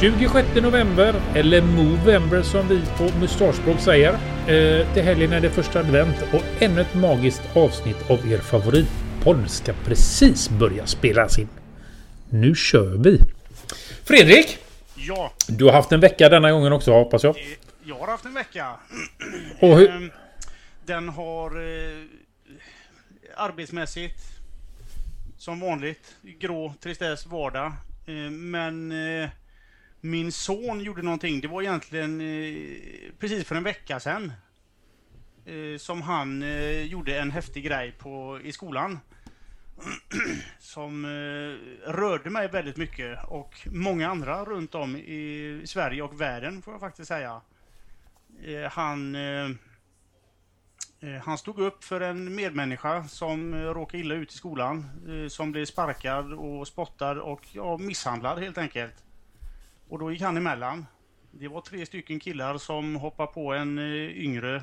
26 november, eller Movember som vi på mustaschspråk säger. Eh, till helgen är det första advent och ännu ett magiskt avsnitt av er favoritpodd ska precis börja spelas in. Nu kör vi! Fredrik! Ja, Du har haft en vecka denna gången också hoppas jag. eh, jag har haft en vecka. Och hur, Ehm, Den har eh, arbetsmässigt som vanligt grå tristess vardag. Eh, men eh, min son gjorde någonting. Det var egentligen eh, precis för en vecka sedan. Eh, som han eh, gjorde en häftig grej på, i skolan. som eh, rörde mig väldigt mycket och många andra runt om i Sverige och världen får jag faktiskt säga. Eh, han, eh, eh, han stod upp för en medmänniska som eh, råkade illa ut i skolan. Eh, som blev sparkad och spottad och ja, misshandlad helt enkelt. Och då gick han emellan. Det var tre stycken killar som hoppade på en eh, yngre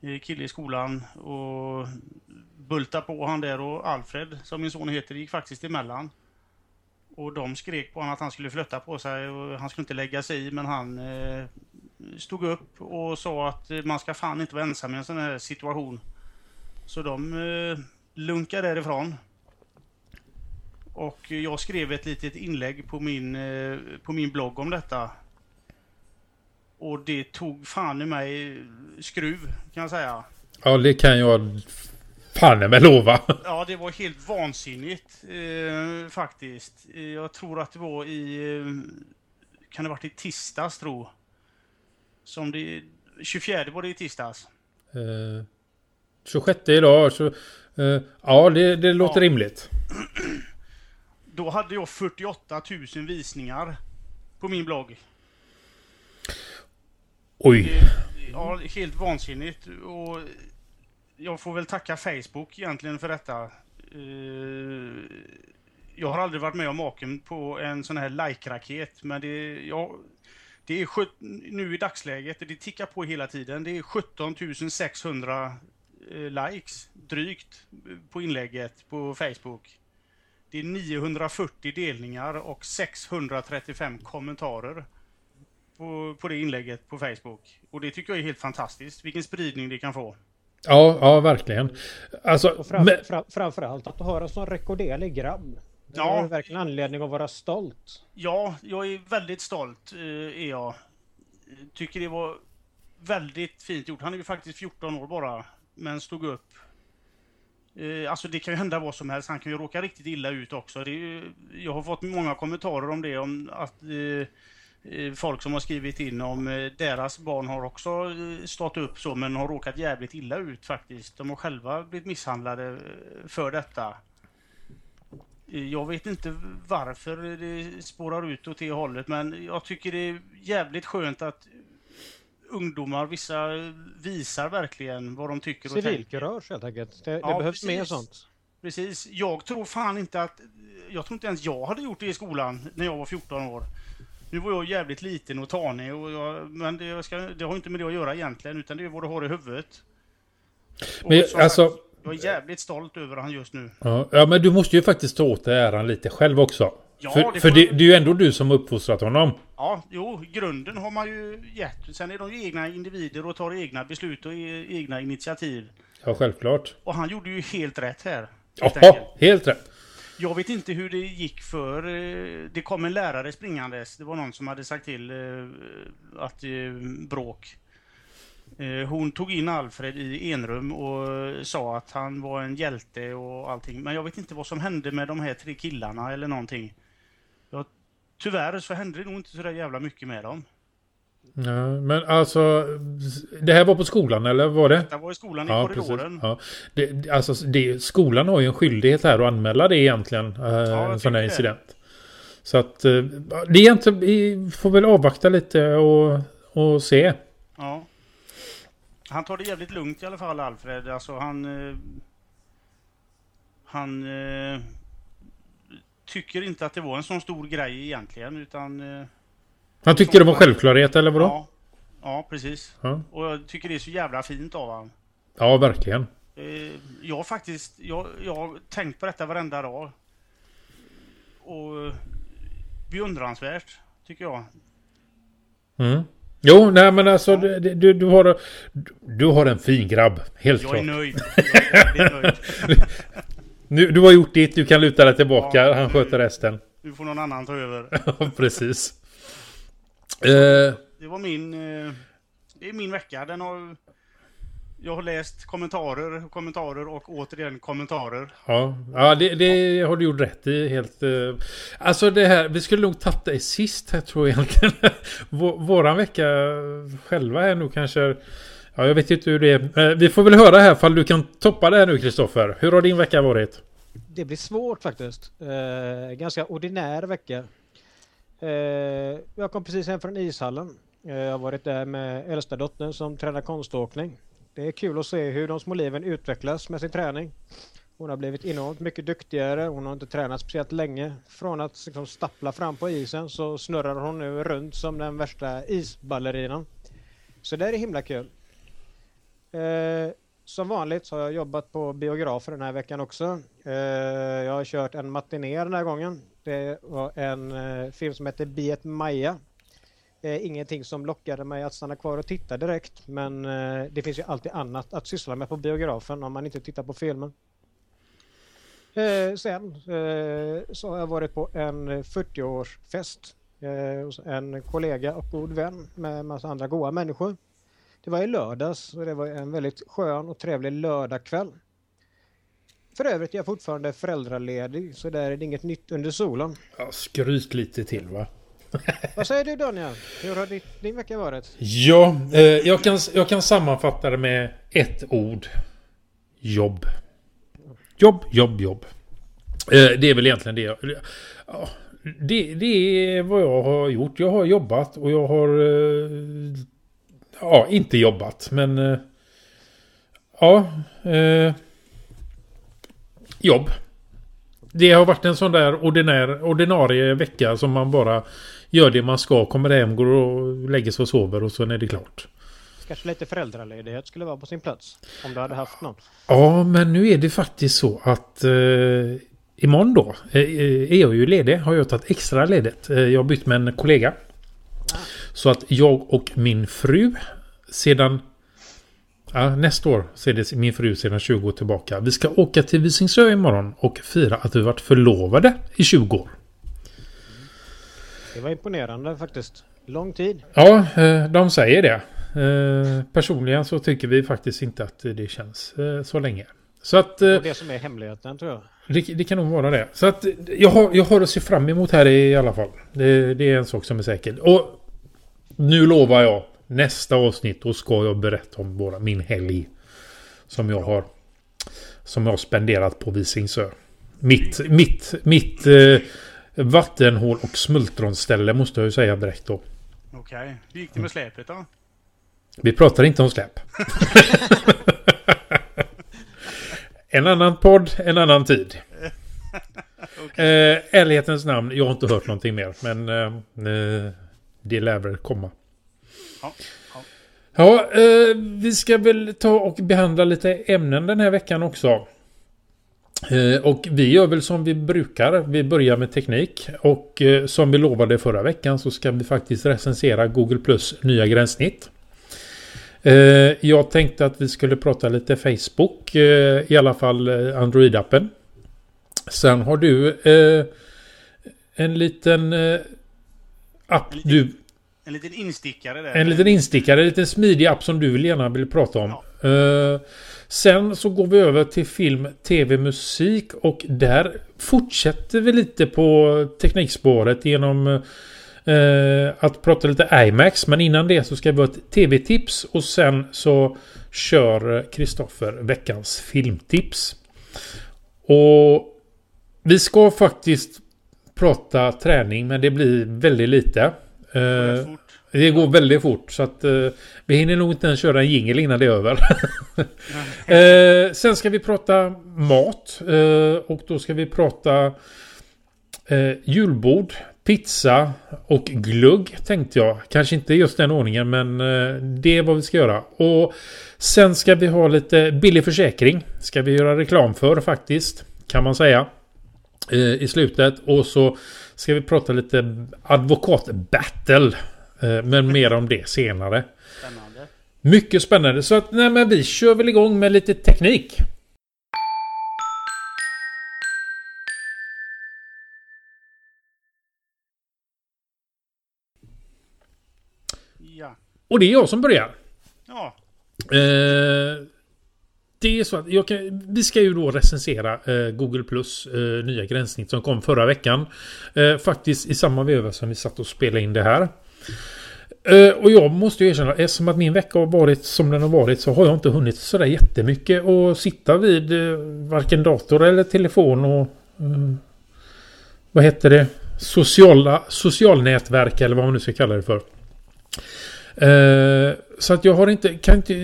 eh, kille i skolan och bultade på han där och Alfred, som min son heter, gick faktiskt emellan. Och de skrek på honom att han skulle flytta på sig och han skulle inte lägga sig i men han eh, stod upp och sa att eh, man ska fan inte vara ensam i en sån här situation. Så de eh, lunkade därifrån. Och jag skrev ett litet inlägg på min, eh, på min blogg om detta. Och det tog fan i mig skruv kan jag säga. ja, det kan jag fan med lova. Ja, det var helt vansinnigt eh, faktiskt. Jag tror att det var i... Eh, kan det varit i tisdags, tro. Som det... 24 var det i tisdags. Eh, 26 idag, så... Eh, ja, det, det låter Ja. rimligt. Då hade jag 48 000 visningar på min blogg. Oj. Ja, helt vansinnigt. Och jag får väl tacka Facebook egentligen för detta. Eh, Jag har aldrig varit med om maken på en sån här like-raket, men det, ja, det är nu i dagsläget, det tickar på hela tiden. Det är 17 600 eh, likes, drygt, på inlägget på Facebook. Det är 940 delningar och 635 kommentarer på, på det inlägget på Facebook. Och det tycker jag är helt fantastiskt. Vilken spridning det kan få. Ja, ja, verkligen. Alltså, fram, men, fram, framförallt att du har en sån rekorderlig grabb. Det Ja. du verkligen anledning att vara stolt. Ja, jag är väldigt stolt, eh, är jag. Tycker det var väldigt fint gjort. Han är ju faktiskt 14 år bara, men stod upp. Eh, alltså det kan ju hända vad som helst. Han kan ju råka riktigt illa ut också. Det ju- jag har fått många kommentarer om det, om att eh, eh, folk som har skrivit in om eh, deras barn har också eh, stått upp så, men har råkat jävligt illa ut faktiskt. De har själva blivit misshandlade för detta. Jag vet inte varför det spårar ut åt det hållet, men jag tycker det är jävligt skönt att ungdomar, vissa visar verkligen vad de tycker och tänker. Civilkurage helt enkelt. Det, det Ja, behövs mer precis. sånt. Precis. Jag tror fan inte att... Jag tror inte ens jag hade gjort det i skolan när jag var 14 år. Nu var jag jävligt liten och tanig, och jag, men det, ska, det har inte med det att göra egentligen, utan det är vad du har i huvudet. Och Men, som alltså- sagt, jag är jävligt stolt över han just nu. ja, ja, men du måste ju faktiskt ta åt dig äran lite själv också. Ja, för det för det, det är ju ändå du som uppfostrat honom. Ja, jo, grunden har man ju gett. Sen är de ju egna individer och tar egna beslut och e- egna initiativ. Ja, självklart. Och han gjorde ju helt rätt här. helt Jaha, helt rätt. Jag vet inte hur det gick för... eh, Det kom en lärare springandes. Det var någon som hade sagt till eh, att eh, bråk. Hon tog in Alfred i enrum och sa att han var en hjälte och allting. Men jag vet inte vad som hände med de här tre killarna eller någonting. Tyvärr så hände det nog inte så där jävla mycket med dem. Ja, men alltså, det här var på skolan eller var det? Det var i skolan i Ja, korridoren. Ja. Det, alltså, det, skolan har ju en skyldighet här att anmäla det egentligen. Eh, jag en sån här tycker det. incident. Så att eh, det är inte, vi får väl avvakta lite och, och se. Ja. Han tar det jävligt lugnt i alla fall, Alfred. Alltså han... Eh, han tycker inte att det var en sån stor grej egentligen, utan... Eh, Han tyckte det var självklarhet eller vadå? ja, ja, precis. Ja, Och jag tycker det är så jävla fint av honom. ja verkligen. Eh, jag har faktiskt... Jag, jag har tänkt på detta varenda dag. Och... eh, Beundransvärt. tycker jag. Mm. Jo, nej men alltså du, du, du, har, du har en fin grabb. Helt Jag klart. är nöjd. Jag är nöjd. Nu, du har gjort ditt, du kan luta dig tillbaka. Ja, han sköter resten. Nu får någon annan ta över. Ja, precis. Eh, Det var min... eh, Det är min vecka. Den har... Jag har läst kommentarer, kommentarer och återigen kommentarer. ja, ja det, det har du gjort rätt i. Helt, eh. Alltså det här, vi skulle nog tagit det sist här tror jag egentligen. Vå- Våran vecka själva är nog kanske... Ja, jag vet inte hur det är. Eh, vi får väl höra här fall du kan toppa det här nu Kristoffer. Hur har din vecka varit? Det blir svårt faktiskt. Eh, ganska ordinär vecka. Eh, jag kom precis hem från ishallen. Eh, jag har varit där med äldsta dottern som tränar konståkning. Det är kul att se hur de små liven utvecklas med sin träning. Hon har blivit enormt mycket duktigare. Hon har inte tränat speciellt länge. Från att liksom stappla fram på isen så snurrar hon nu runt som den värsta isballerinan. Så det är himla kul. Eh, som vanligt så har jag jobbat på biografer den här veckan också. Eh, jag har kört en matiné den här gången. Det var en eh, film som heter Biet Maja. Eh, ingenting som lockade mig att stanna kvar och titta direkt men eh, det finns ju alltid annat att syssla med på biografen om man inte tittar på filmen. Eh, sen eh, så har jag varit på en 40-årsfest eh, hos en kollega och god vän med en massa andra goa människor. Det var i lördags och det var en väldigt skön och trevlig lördagkväll. För övrigt är jag fortfarande föräldraledig så där är det inget nytt under solen. Ja, skryt lite till va? Vad säger du Daniel? Hur har ditt, din vecka varit? Ja, eh, jag, kan, jag kan sammanfatta det med ett ord. Jobb. Jobb, jobb, jobb. Eh, det är väl egentligen det. Ja, det, det är vad jag har gjort. Jag har jobbat och jag har... Eh, ja, inte jobbat men... Eh, ja. Eh, jobb. Det har varit en sån där ordinär, ordinarie vecka som man bara gör det man ska, kommer hem, går och lägger sig och sover och sen är det klart. Kanske lite föräldraledighet skulle vara på sin plats. Om du hade haft någon. Ja, men nu är det faktiskt så att eh, imorgon då eh, är jag ju ledig. Har jag tagit extra ledigt. Eh, jag har bytt med en kollega. Så att jag och min fru sedan Ja, nästa år så är det min fru sedan 20 år tillbaka. Vi ska åka till Visingsö imorgon och fira att vi varit förlovade i 20 år. Det var imponerande faktiskt. Lång tid. Ja, eh, de säger det. Eh, Personligen så tycker vi faktiskt inte att det känns eh, så länge. Så att Och det som är hemligheten tror jag. det, det kan nog vara det. Så att jag har, jag har att se fram emot här i alla fall. Det, det är en sak som är säker. Och nu lovar jag. Nästa avsnitt då ska jag berätta om bara min helg. Som jag har. Som jag har spenderat på Visingsö. Mitt, mitt, mitt eh, vattenhål och smultronställe måste jag ju säga direkt då. Okej. Hur gick det med släpet då? Vi pratar inte om släp. en annan podd, en annan tid. Eh, ärlighetens namn, jag har inte hört någonting mer. Men eh, eh, det lär komma. Ja, ja. Ja, eh, vi ska väl ta och behandla lite ämnen den här veckan också. Eh, och vi gör väl som vi brukar. Vi börjar med teknik. Och eh, som vi lovade förra veckan så ska vi faktiskt recensera Google Plus nya gränssnitt. Eh, jag tänkte att vi skulle prata lite Facebook. I alla fall Android-appen. Sen har du en liten app En liten- du En liten instickare där. en liten instickare, en liten smidig app som du vill gärna vill prata om. Eh, sen så går vi över till film, tv, musik och där fortsätter vi lite på teknikspåret genom eh, att prata lite IMAX. Men innan det så ska vi ha ett tv-tips och sen så kör Kristoffer veckans filmtips. Och vi ska faktiskt prata träning men det blir väldigt lite. Eh, Rätt fort. det går väldigt fort så att eh, vi hinner nog inte ens köra en jingle innan det är över. eh, sen ska vi prata mat eh, och då ska vi prata eh, julbord, pizza och glugg tänkte jag. Kanske inte just den ordningen men eh, det är vad vi ska göra. Och sen ska vi ha lite billig försäkring. Ska vi göra reklam för faktiskt kan man säga. Eh, i slutet. Och så ska vi prata lite advokatbattle. Eh, men mer om det senare. Spännande. Mycket spännande. Så att nej, men vi kör väl igång med lite teknik. Ja. Och det är jag som börjar. Ja. Eh, det är så att jag kan, vi ska ju då recensera eh, Google Plus eh, nya gränssnitt som kom förra veckan. Eh, faktiskt i samma veva som vi satt och spelade in det här. Eh, och jag måste ju erkänna, eftersom att min vecka har varit som den har varit så har jag inte hunnit sådär jättemycket och sitta vid eh, varken dator eller telefon och eh, vad heter det? Sociala, socialnätverk eller vad man nu ska kalla det för. Eh, så att jag har inte, kan inte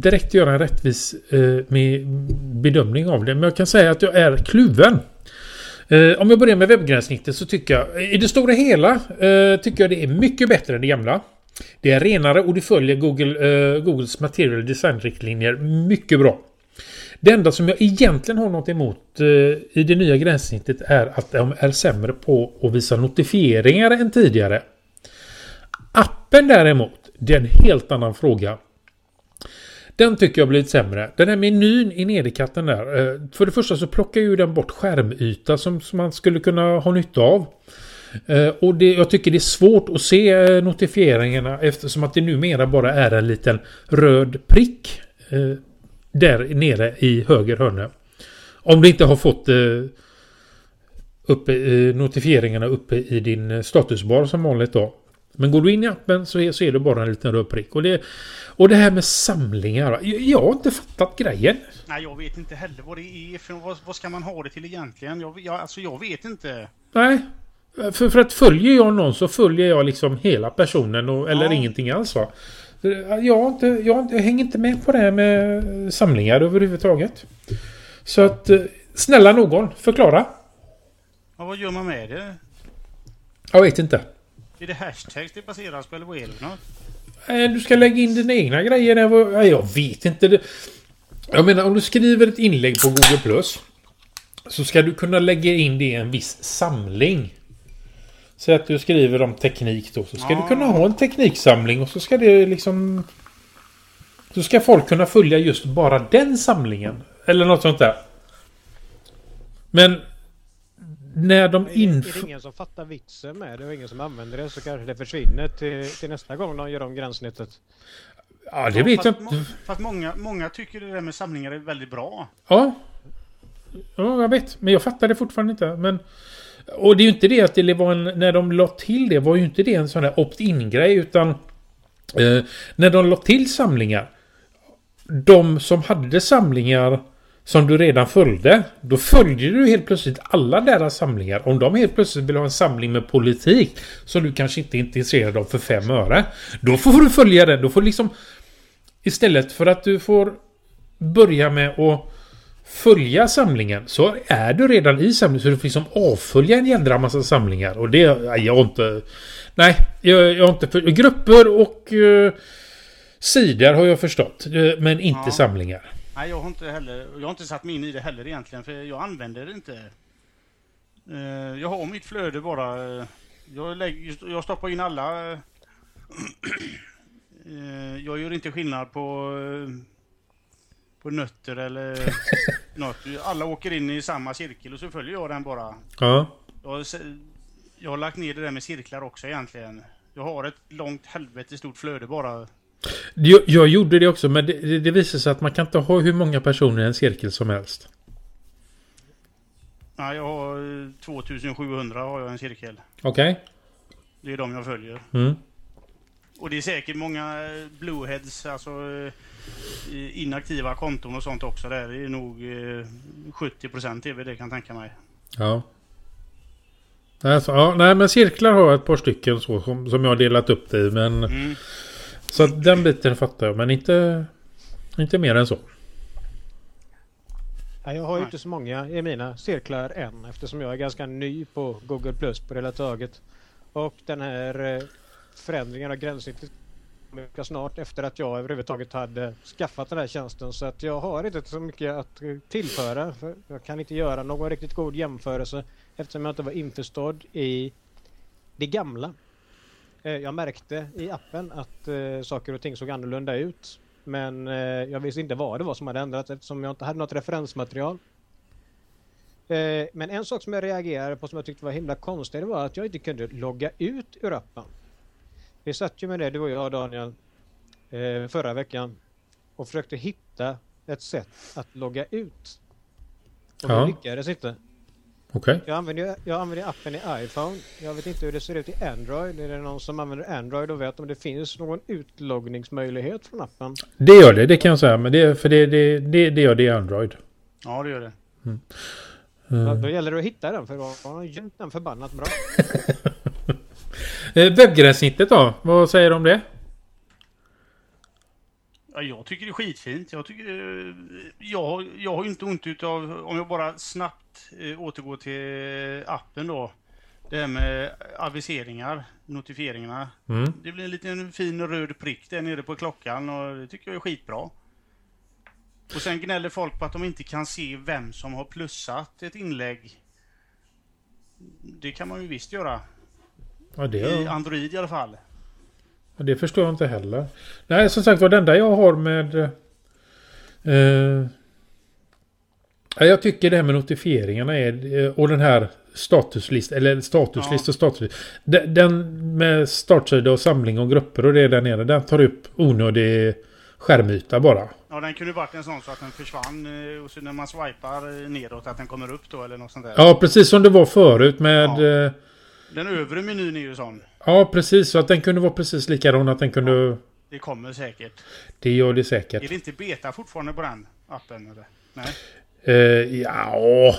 direkt göra en rättvis eh, med bedömning av det. Men jag kan säga att jag är kluven. Eh, om jag börjar med webbgränssnittet så tycker jag i det stora hela tycker jag det är mycket bättre än det gamla. Det är renare och det följer Google, Googles material design-riktlinjer mycket bra. Det enda som jag egentligen har något emot eh, i det nya gränssnittet är att de är sämre på att visa notifieringar än tidigare. Appen däremot, det är en helt annan fråga. Den tycker jag blivit sämre. Den här menyn i nederkatten där. Eh, för det första så plockar ju den bort skärmyta som, som man skulle kunna ha nytta av. Eh, och det, jag tycker det är svårt att se eh, notifieringarna eftersom att det numera bara är en liten röd prick. Där nere i höger hörna. Om du inte har fått uppe, notifieringarna uppe i din statusbar som vanligt då. Men går du in i appen så är, så är det bara en liten röd prick. Och det, och det här med samlingar. Jag, jag har inte fattat grejen. Nej, jag vet inte heller vad det är för vad, vad ska man ha det till egentligen? Jag, jag, alltså jag vet inte. Nej. För, för att följer jag någon så följer jag liksom hela personen och, eller Ja. ingenting alls va. Jag, har inte, jag, jag hänger inte med på det här med samlingar överhuvudtaget. Så att eh, snälla någon förklara. Ja, vad gör man med det? Jag vet inte. Är det hashtags det baseras på eller vad är det något? Eh, Du ska lägga in dina egna grejer. Jag vet inte. Jag menar om du skriver ett inlägg på Google Plus. Så ska du kunna lägga in det i en viss samling. Säg att du skriver om teknik då. Så ska Ja. du kunna ha en tekniksamling och så ska det liksom... Så ska folk kunna följa just bara den samlingen. Eller något sånt där. Men... När de Är, är det inför... ingen som fattar vitsen med det och ingen som använder det så kanske det försvinner till, till nästa gång de gör om gränssnittet. Ja, det vet jag fast, inte. må- fast många, många tycker det där med samlingar är väldigt bra. Ja. Ja, jag vet. Men jag fattar det fortfarande inte. Men... Och det är ju inte det att det var en... När de la till det var ju inte det en sån där opt-in grej utan... Eh, när de la till samlingar. De som hade samlingar som du redan följde. Då följde du helt plötsligt alla deras samlingar. Om de helt plötsligt vill ha en samling med politik. Som du kanske inte är intresserad av för fem öre. Då får du följa den. Då får liksom... Istället för att du får börja med att följa samlingen så är du redan i samlingen så du får liksom avfölja en jädra massa samlingar och det... Jag har inte... Nej, jag, jag har inte... För, grupper och uh, sidor har jag förstått. eh, Men inte Ja. samlingar. Nej, jag har inte heller, jag har inte satt mig in i det heller egentligen, för jag använder det inte. Eh, Jag har mitt flöde bara. eh, Jag, lägger, jag stoppar in alla. eh, Jag gör inte skillnad på, på nötter eller något. Alla åker in i samma cirkel och så följer jag den bara. Ja. Jag jag har lagt ner det där med cirklar också egentligen. Jag har ett långt helvete stort flöde bara. Jag, jag gjorde det också men det, det, visar sig att man kan inte ha hur många personer i en cirkel som helst. Nej, jag har eh, 2700 har jag en cirkel. Okej? Det är de jag följer. Mm. Och det är säkert många eh, blueheads, alltså eh, inaktiva konton och sånt också där. Det är nog eh, 70% är väl det kan jag tänka mig. Ja. Alltså, ja. Nej men cirklar har jag ett par stycken så som, som jag har delat upp det i men... Mm. Så att den biten fattar jag men inte... Inte mer än så. Nej, jag har ju inte så många i mina cirklar än eftersom jag är ganska ny på Google Plus på det hela taget. Och den här eh, förändringen av gränssnittet ganska snart efter att jag överhuvudtaget hade skaffat den här tjänsten. Så att jag har inte så mycket att tillföra. För jag kan inte göra någon riktigt god jämförelse eftersom jag inte var införstådd i det gamla. Eh, jag märkte i appen att eh, saker och ting såg annorlunda ut. Men eh, jag visste inte vad det var som hade ändrats eftersom jag inte hade något referensmaterial. Men en sak som jag reagerade på som jag tyckte var himla konstigt det var att jag inte kunde logga ut ur appen. Vi satt ju med det, du och jag Daniel, förra veckan och försökte hitta ett sätt att logga ut. Och Ja. vi lyckades inte. Okej. Jag använder, jag använder appen i iPhone. Jag vet inte hur det ser ut i Android. Är det någon som använder Android och vet om det finns någon utloggningsmöjlighet från appen? Det gör det, det kan jag säga. Men det, för det, det, det, det gör det i Android. Ja, det gör det. Ja, då gäller det att hitta den för då har de gömt den förbannat bra. Eh, Webbgränssnittet då? Vad säger du om det? Ja, jag tycker det är skitfint. Jag, tycker, eh, jag, jag har ju inte ont utav, om jag bara snabbt eh, återgår till appen då. Det här med aviseringar, notifieringarna. Mm. Det blir en liten fin röd prick där nere på klockan och det tycker jag är skitbra. Och sen gnäller folk på att de inte kan se vem som har plussat ett inlägg. Det kan man ju visst göra. Ja, det, I är, Android i alla fall. Ja, det förstår jag inte heller. Nej, som sagt var, det enda jag har med... Eh, ja, jag tycker det här med notifieringarna är... eh, Och den här statuslistan, eller statuslista och status. Den, med startsida och samling och grupper och det där nere, den tar upp onödig skärmyta bara. Ja, den kunde varit en sån så att den försvann eh, och så när man swipar eh, nedåt att den kommer upp då eller något sånt där. Ja, precis som det var förut med... Ja. Ja, Den övre menyn är ju sån. Ja precis. Så att den kunde vara precis likadan. Att den kunde... Det kommer säkert. Det gör det Är säkert. det inte beta fortfarande på den appen eller? Nej. Uh, ja...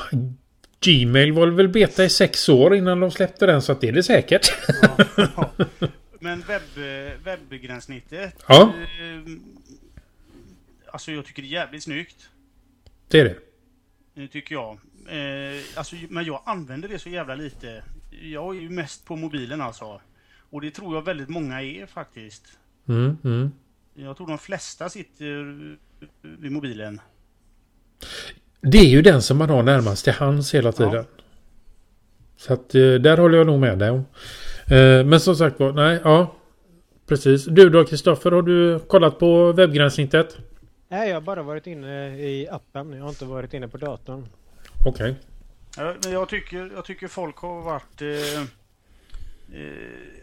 Gmail var väl beta i sex år innan de släppte den så att det är det säkert. Ja. Men webb, webbgränssnittet. Ja. Eh, alltså jag tycker det är jävligt snyggt. det är det. Det tycker jag. Eh, alltså, men jag använder det så jävla lite. Jag är ju mest på mobilen alltså. Och det tror jag väldigt många är faktiskt. Mm, mm. Jag tror de flesta sitter vid mobilen. Det är ju den som man har närmast till hands hela tiden. Ja. Så att eh, där håller jag nog med dig om. Eh, Men som sagt var, nej, ja. Precis. Du då Kristoffer, har du kollat på webbgränssnittet? Nej, jag har bara varit inne i appen. Jag har inte varit inne på datorn. Okej. Men jag tycker, jag tycker folk har varit... Eh, eh,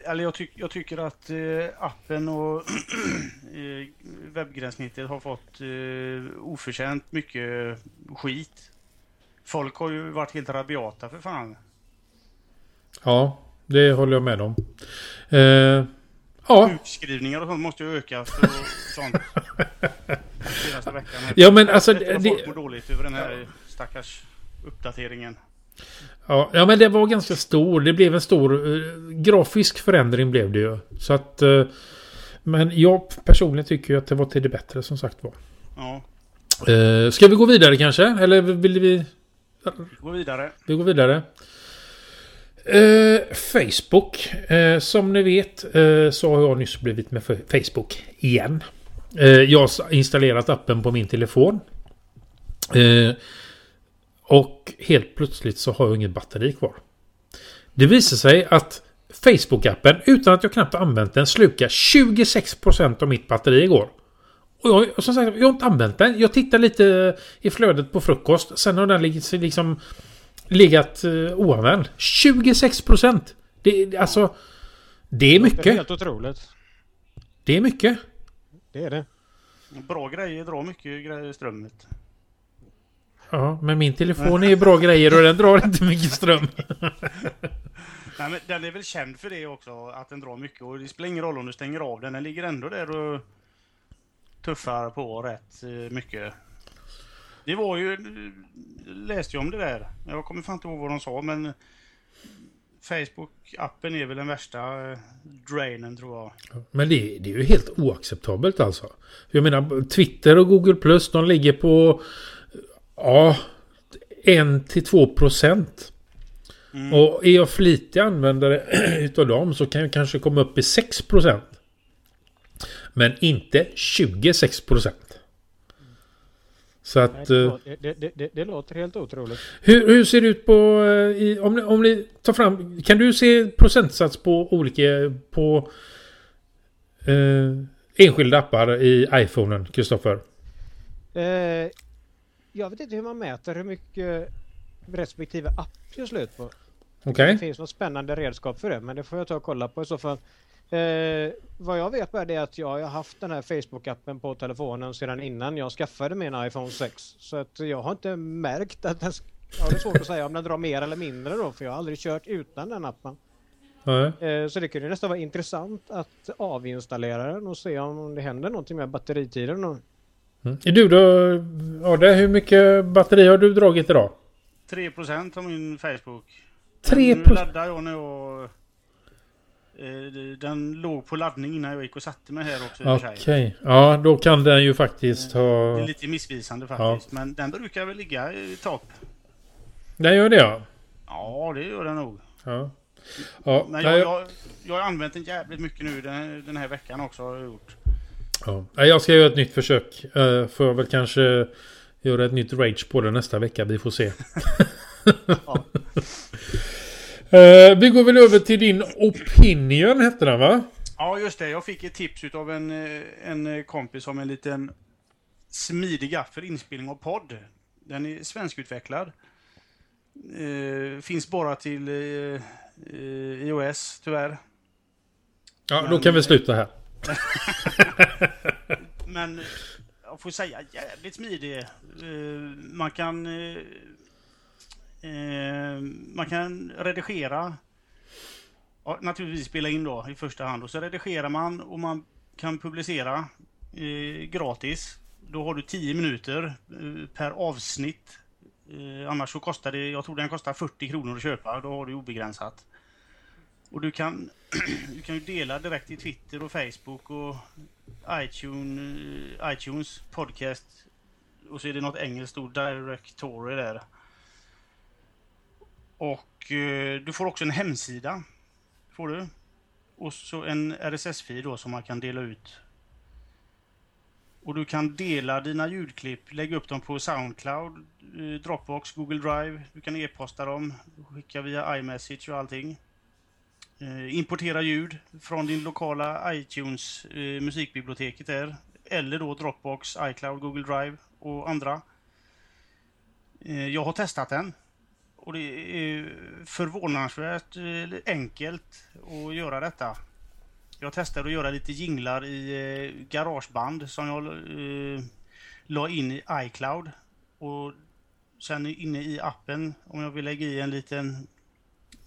eller jag, tyck, jag tycker att eh, appen och eh, webbgränssnittet har fått eh, oförtjänt mycket skit. Folk har ju varit helt rabiata för fan. Ja, det håller jag med om. Eh, ja, Sjukskrivningar och sånt måste ju öka. Och sånt. Senaste veckan. här. Ja, men alltså, det- Folk mår dåligt över den här stackars uppdateringen. Ja, ja, men det var ganska stor. Det blev en stor eh, grafisk förändring blev det ju. Så att... Eh, men jag personligen tycker ju att det var till det bättre som sagt var. Ja, Eh, ska vi gå vidare kanske? Eller vill vi... gå vidare. Vi går vidare. Eh, Facebook. Eh, som ni vet eh, så har jag nyss blivit med Facebook igen. Eh, jag har installerat appen på min telefon. Eh, och helt plötsligt så har jag inget batteri kvar. Det visar sig att Facebook-appen utan att jag knappt använt den slukar 26% av mitt batteri igår. Och jag, som sagt, jag har inte använt den. Jag tittar lite i flödet på frukost. Sen har den liksom, liksom legat eh, oanvänd. 26%! Det, det- alltså... Det är Det är mycket. helt otroligt. Det är mycket. Det är det. Bra grejer drar mycket grejer strömmet. Ja, men min telefon är ju bra grejer och den drar inte mycket ström. Nej, men den är väl känd för det också, att den drar mycket. Och det spelar ingen roll om du stänger av den, den ligger ändå där och tuffar på rätt eh, mycket. Det var ju, läste jag om det där. Jag kommer fan inte ihåg vad de sa, men Facebook-appen är väl den värsta eh, drainen tror jag. Men det, det är ju helt oacceptabelt alltså. Jag menar, Twitter och Google Plus de ligger på... Ja... 1-2 procent. Mm. Och är jag flitig användare utav dem så kan jag kanske komma upp i 6 procent. Men inte 26 procent. Så Nej, att... det, eh, låter, det, det, det, låter helt otroligt. Hur, hur ser det ut på... eh, I, om, ni, om ni tar fram... Kan du se procentsats på olika... På... Eh, enskilda appar i iPhonen, Kristoffer? Eh, jag vet inte hur man mäter hur mycket respektive app gör slut på. Okej? Det finns något spännande redskap för det men det får jag ta och kolla på i så fall. Eh, vad jag vet bara det är att jag har haft den här Facebook-appen på telefonen sedan innan jag skaffade min iPhone 6. Så att jag har inte märkt att den... Ja, det är svårt att säga om den drar mer eller mindre då för jag har aldrig kört utan den appen. Eh, så det kunde nästan vara intressant att avinstallera den och se om det händer någonting med batteritiden. Och Mm. Är du då... Adde, hur mycket batteri har du dragit idag? 3% av min Facebook. 3 Nu laddar jag när jag... eh, Den låg på laddning innan jag gick och satte mig här också Okej. sig. Ja, då kan den ju faktiskt Det ha... är lite missvisande faktiskt. Men den brukar väl ligga i topp. Den gör det ja. Ja, det gör den nog. Ja. Ja, Men jag, jag, jag har använt den jävligt mycket nu den, den här veckan också. Har jag gjort. Ja. Jag ska göra ett nytt försök. Uh, får jag väl kanske göra ett nytt rage på den nästa vecka. Vi får se. Ja. Eh, vi går väl över till din Opinion hette den va? Ja, just det. Jag fick ett tips utav en, eh, en kompis om en liten smidig app för inspelning av podd. Den är svenskutvecklad. Eh, finns bara till eh, eh, iOS, tyvärr. Ja, då kan vi sluta här. Men jag får säga jävligt smidig. Eh, man kan... Eh, eh, man kan redigera. Ja, naturligtvis spela in då i första hand. Och så redigerar man och man kan publicera gratis. Då har du 10 minuter per avsnitt. Annars så kostar det, jag tror den kostar 40 kronor att köpa. Då har du obegränsat. Och du kan, du kan ju dela direkt i Twitter och Facebook och iTunes, eh, iTunes podcast. Och så är det något engelskt ord, Directory där. Och eh, du får också en hemsida. Får du. Och så en RSS-fil då som man kan dela ut. Och du kan dela dina ljudklipp, lägga upp dem på Soundcloud, eh, Dropbox, Google Drive. Du kan e-posta dem, skicka via iMessage och allting. Eh, importera ljud från din lokala iTunes eh, musikbiblioteket där. Eller då Dropbox, iCloud, Google Drive och andra. Eh, jag har testat den. Och det är förvånansvärt enkelt att göra detta. Jag testade att göra lite jinglar i Garageband som jag eh, la in i iCloud. Och sen inne i appen, om jag vill lägga i en liten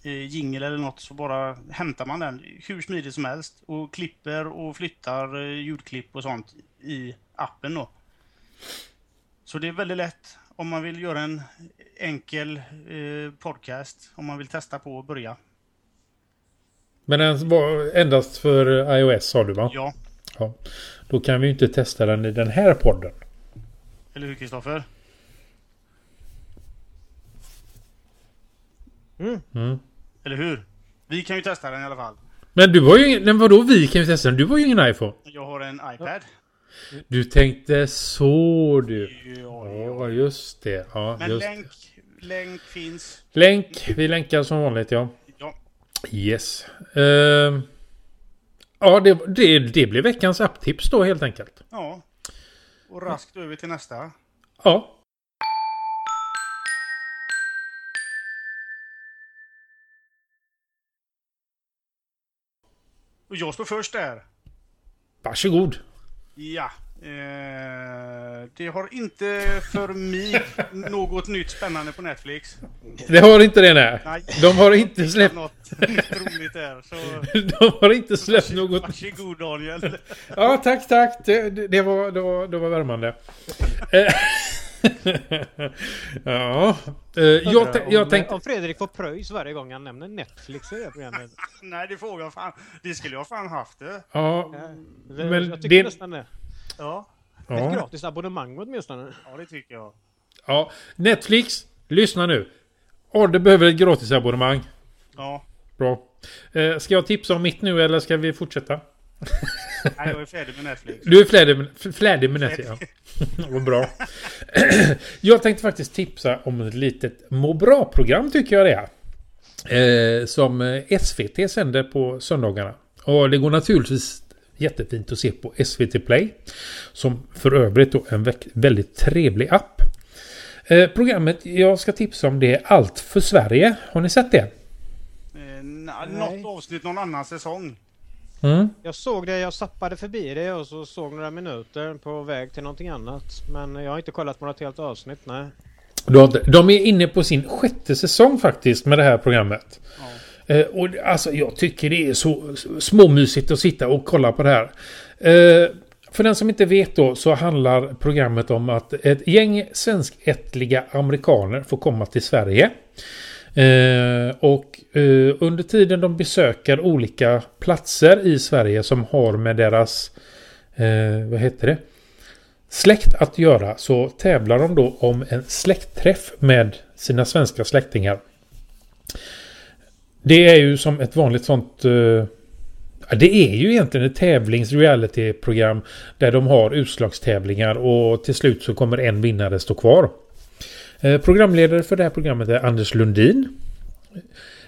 eh, jingle eller något så bara hämtar man den hur smidigt som helst och klipper och flyttar eh, ljudklipp och sånt i appen då. Så det är väldigt lätt om man vill göra en enkel eh, podcast, om man vill testa på att börja. Men den var endast för iOS sa du va? Ja, Ja. Då kan vi ju inte testa den i den här podden. eller hur Kristoffer? Mm. Mm. Eller hur? Vi kan ju testa den i alla fall. Men du var ju ingen... Men vadå vi kan ju testa den? Du var ju ingen iPhone. Jag har en iPad. Du tänkte så du. Ja, Ja, just det. Ja, Men just. länk, länk finns. Länk. Vi länkar som vanligt ja. Ja, Yes. Ehm. ja, det, det, det blir veckans apptips då helt enkelt. ja. Och raskt över till nästa. Ja. Och jag står först där. Varsågod. Ja. Eh, det har inte för mig något nytt spännande på Netflix. Det har inte det nej. Nej. De har inte släppt... Något roligt där. Så De har inte släppt något... varsågod Daniel. Ja, tack, tack. Det, det, var, det, var, det var värmande. Ja. Eh, jag, tä- jag om, tänkte... om Fredrik får pröjs varje gång han nämner Netflix i det programmet. Nej, det frågar jag fan. Det skulle jag fan haft det. Ja, Det- Men jag tycker det- nästan det. Ja, Ett ja, gratis abonnemang åtminstone. ja det tycker jag. ja. Netflix, lyssna nu. Adde behöver ett gratisabonnemang. Ja. Bra. Eh, ska jag tipsa om mitt nu eller ska vi fortsätta? Nej, jag är färdig med Netflix. Du är färdig med, färdig med Netflix, ja. Vad bra. jag tänkte faktiskt tipsa om ett litet må bra-program tycker jag det är. Eh, som SVT sänder på söndagarna. Och det går naturligtvis jättefint att se på SVT Play. Som för övrigt då en väldigt trevlig app. Eh, programmet jag ska tipsa om det är Allt för Sverige. Har ni sett det? Eh, något avsnitt någon annan säsong. Mm. Jag såg det, jag sappade förbi det och så såg några minuter på väg till någonting annat. Men jag har inte kollat på något helt avsnitt, nej. De är inne på sin sjätte säsong faktiskt med det här programmet. Ja. Eh, och alltså jag tycker det är så småmysigt att sitta och kolla på det här. Eh, för den som inte vet då så handlar programmet om att ett gäng svenskättliga amerikaner får komma till Sverige. Eh, och eh, under tiden de besöker olika platser i Sverige som har med deras, eh, vad heter det? Släkt att göra så tävlar de då om en släktträff med sina svenska släktingar. Det är ju som ett vanligt sånt eh, det är ju egentligen ett tävlings-realityprogram där de har utslagstävlingar och till slut så kommer en vinnare stå kvar. Eh, programledare för det här programmet är Anders Lundin.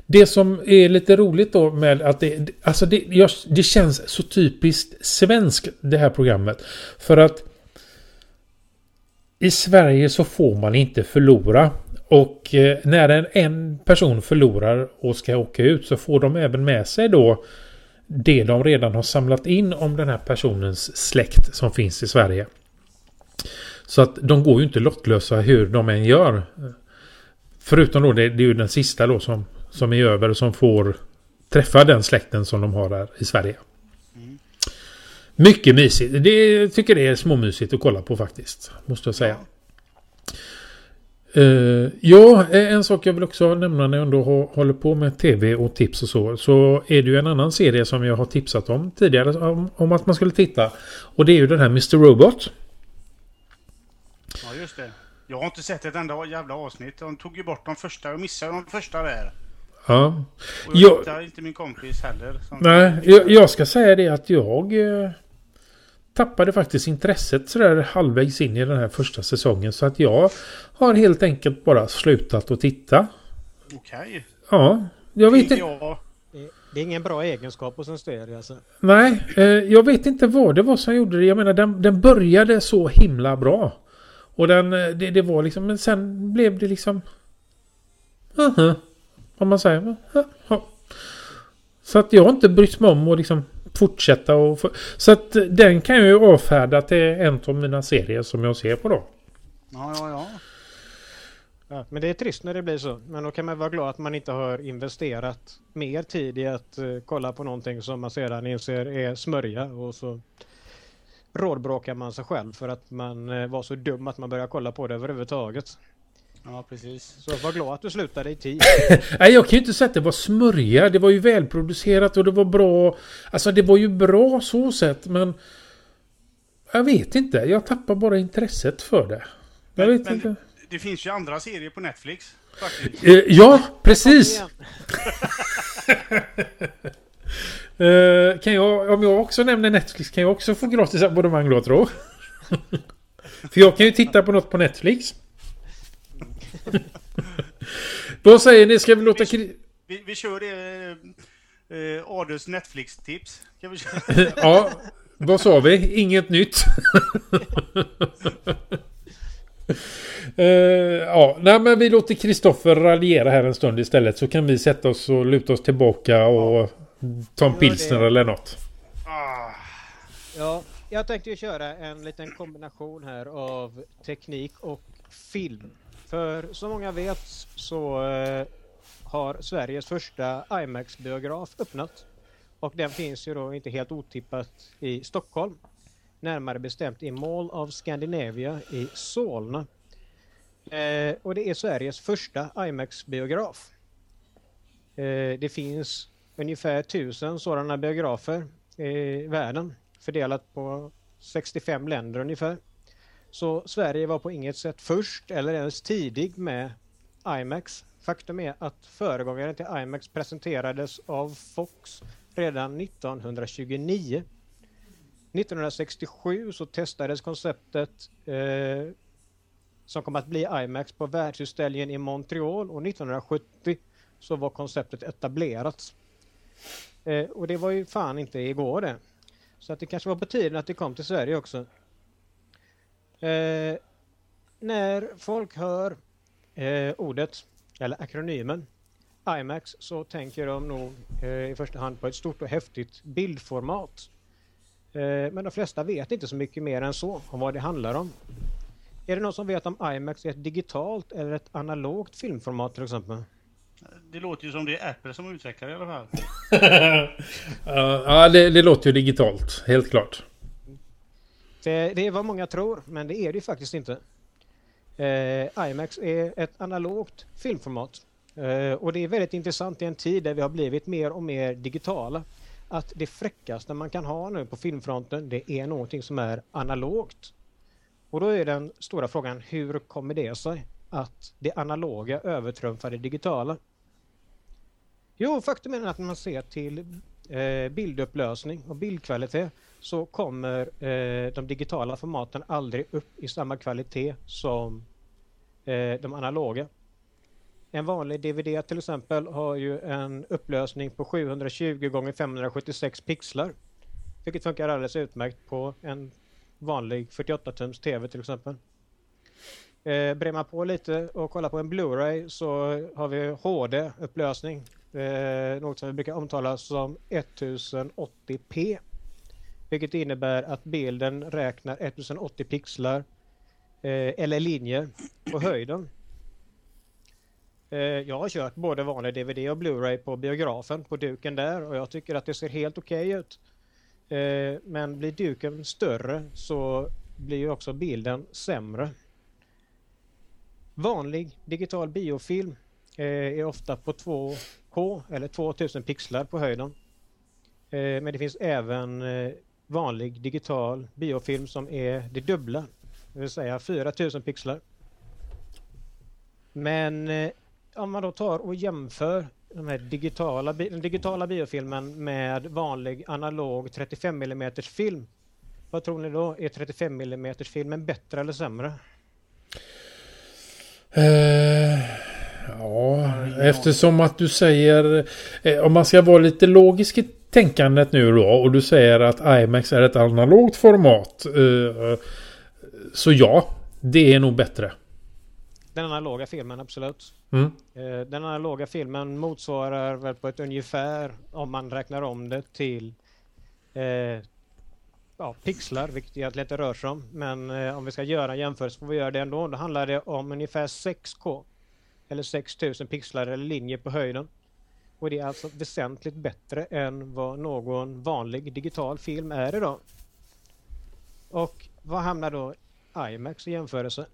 Det som är lite roligt då med att det, alltså det, det känns så typiskt svenskt det här programmet. För att i Sverige så får man inte förlora. Och eh, när en, en person förlorar och ska åka ut så får de även med sig då det de redan har samlat in om den här personens släkt som finns i Sverige. Så att de går ju inte lottlösa hur de än gör. Förutom då det, det är ju den sista då som, som är över som får träffa den släkten som de har där i Sverige. Mm. Mycket mysigt. Det tycker det är småmysigt att kolla på faktiskt. Måste jag säga. Ja. Uh, ja, en sak jag vill också nämna när jag ändå håller på med tv och tips och så. Så är det ju en annan serie som jag har tipsat om tidigare om, om att man skulle titta. Och det är ju den här Mr. Robot. Ja, just det. Jag har inte sett ett enda jävla avsnitt. De tog ju bort de första. Jag missade de första där. Ja. Och jag hittar inte min kompis heller. Nej, jag, jag, ska säga det att jag eh, tappade faktiskt intresset sådär halvvägs in i den här första säsongen. Så att jag har helt enkelt bara slutat att titta. Okej. Okay. Ja, jag vet inte. Jag... Det är ingen bra egenskap hos en serie alltså. Nej, eh, jag vet inte vad det var som gjorde det. Jag menar den, den började så himla bra. Och den, eh, det, det var liksom, men sen blev det liksom... Uh -huh, om man säger. Uh -huh. Så att jag har inte brytt mig om att liksom fortsätta och... Så att eh, den kan jag ju avfärda till en av mina serier som jag ser på då. Ja, ja, ja. Ja, men det är trist när det blir så. Men då kan man vara glad att man inte har investerat mer tid i att uh, kolla på någonting som man sedan inser är smörja och så rådbråkar man sig själv för att man uh, var så dum att man började kolla på det överhuvudtaget. Ja, precis. Så var glad att du slutade i tid. Nej, jag kan ju inte säga att det var smörja. Det var ju välproducerat och det var bra. Alltså det var ju bra så sett, men... Jag vet inte. Jag tappar bara intresset för det. Jag men, vet men inte. Det finns ju andra serier på Netflix. Faktiskt. Eh, ja, precis. uh, kan jag, om jag också nämner Netflix kan jag också få gratis abonnemang då tror För jag kan ju titta på något på Netflix. Vad säger ni? Ska vi låta... Vi, vi, vi kör det... Eh, Adels Netflix-tips. ja, vad sa vi? Inget nytt. uh, ja, nej men vi låter Kristoffer raljera här en stund istället. Så kan vi sätta oss och luta oss tillbaka och ta en pilsner eller något. Ah. Ja, jag tänkte ju köra en liten kombination här av teknik och film. För som många vet så eh, har Sveriges första IMAX-biograf öppnat. Och den finns ju då inte helt otippat i Stockholm. Närmare bestämt i Mall of Scandinavia i Solna. Eh, och det är Sveriges första IMAX-biograf. Eh, det finns ungefär tusen sådana biografer i världen fördelat på 65 länder ungefär. Så Sverige var på inget sätt först eller ens tidig med IMAX. Faktum är att föregångaren till IMAX presenterades av Fox redan 1929. 1967 så testades konceptet eh, som kom att bli IMAX på världsutställningen i Montreal och 1970 så var konceptet etablerat. Eh, och det var ju fan inte igår det. Så att det kanske var på tiden att det kom till Sverige också. Eh, när folk hör eh, ordet, eller akronymen, IMAX så tänker de nog eh, i första hand på ett stort och häftigt bildformat. Eh, men de flesta vet inte så mycket mer än så om vad det handlar om. Är det någon som vet om IMAX är ett digitalt eller ett analogt filmformat till exempel? Det låter ju som det är Apple som utvecklar det i alla fall. ja, det, det, låter ju digitalt. Helt klart. Det, det är vad många tror, men det är det faktiskt inte. Eh, IMAX är ett analogt filmformat. Eh, och det är väldigt intressant i en tid där vi har blivit mer och mer digitala. Att det fräckaste man kan ha nu på filmfronten, det är någonting som är analogt. Och då är den stora frågan, hur kommer det sig att det analoga övertrumfar det digitala? Jo, faktum är att när man ser till eh, bildupplösning och bildkvalitet så kommer eh, de digitala formaten aldrig upp i samma kvalitet som eh, de analoga. En vanlig DVD till exempel har ju en upplösning på 720 gånger 576 pixlar. Vilket funkar alldeles utmärkt på en vanlig 48 tums TV till exempel. Eh, brer man på lite och kollar på en Blu-ray så har vi HD-upplösning. Eh, något som vi brukar omtala som 1080p. Vilket innebär att bilden räknar 1080 pixlar eh, eller linjer på höjden. Eh, jag har kört både vanlig DVD och Blu-ray på biografen på duken där och jag tycker att det ser helt okej okay ut. Eh, men blir duken större så blir ju också bilden sämre. Vanlig digital biofilm eh, är ofta på två K eller 2000 pixlar på höjden. Eh, men det finns även eh, vanlig digital biofilm som är det dubbla, det vill säga 4000 pixlar. Men eh, om man då tar och jämför de här digitala, den digitala biofilmen med vanlig analog 35 mm film. Vad tror ni då? Är 35 mm filmen bättre eller sämre? Uh, ja, eftersom att du säger... Eh, om man ska vara lite logisk i tänkandet nu då och du säger att IMAX är ett analogt format. Uh, så ja, det är nog bättre. Den analoga filmen, absolut. Mm. Eh, den analoga filmen motsvarar väl på ett ungefär, om man räknar om det till eh, ja, pixlar, vilket det rör sig om. Men eh, om vi ska göra en jämförelse får vi göra det ändå. Då handlar det om ungefär 6K. Eller 6000 pixlar eller linjer på höjden. Och det är alltså väsentligt bättre än vad någon vanlig digital film är idag. Och vad hamnar då IMAX i jämförelse?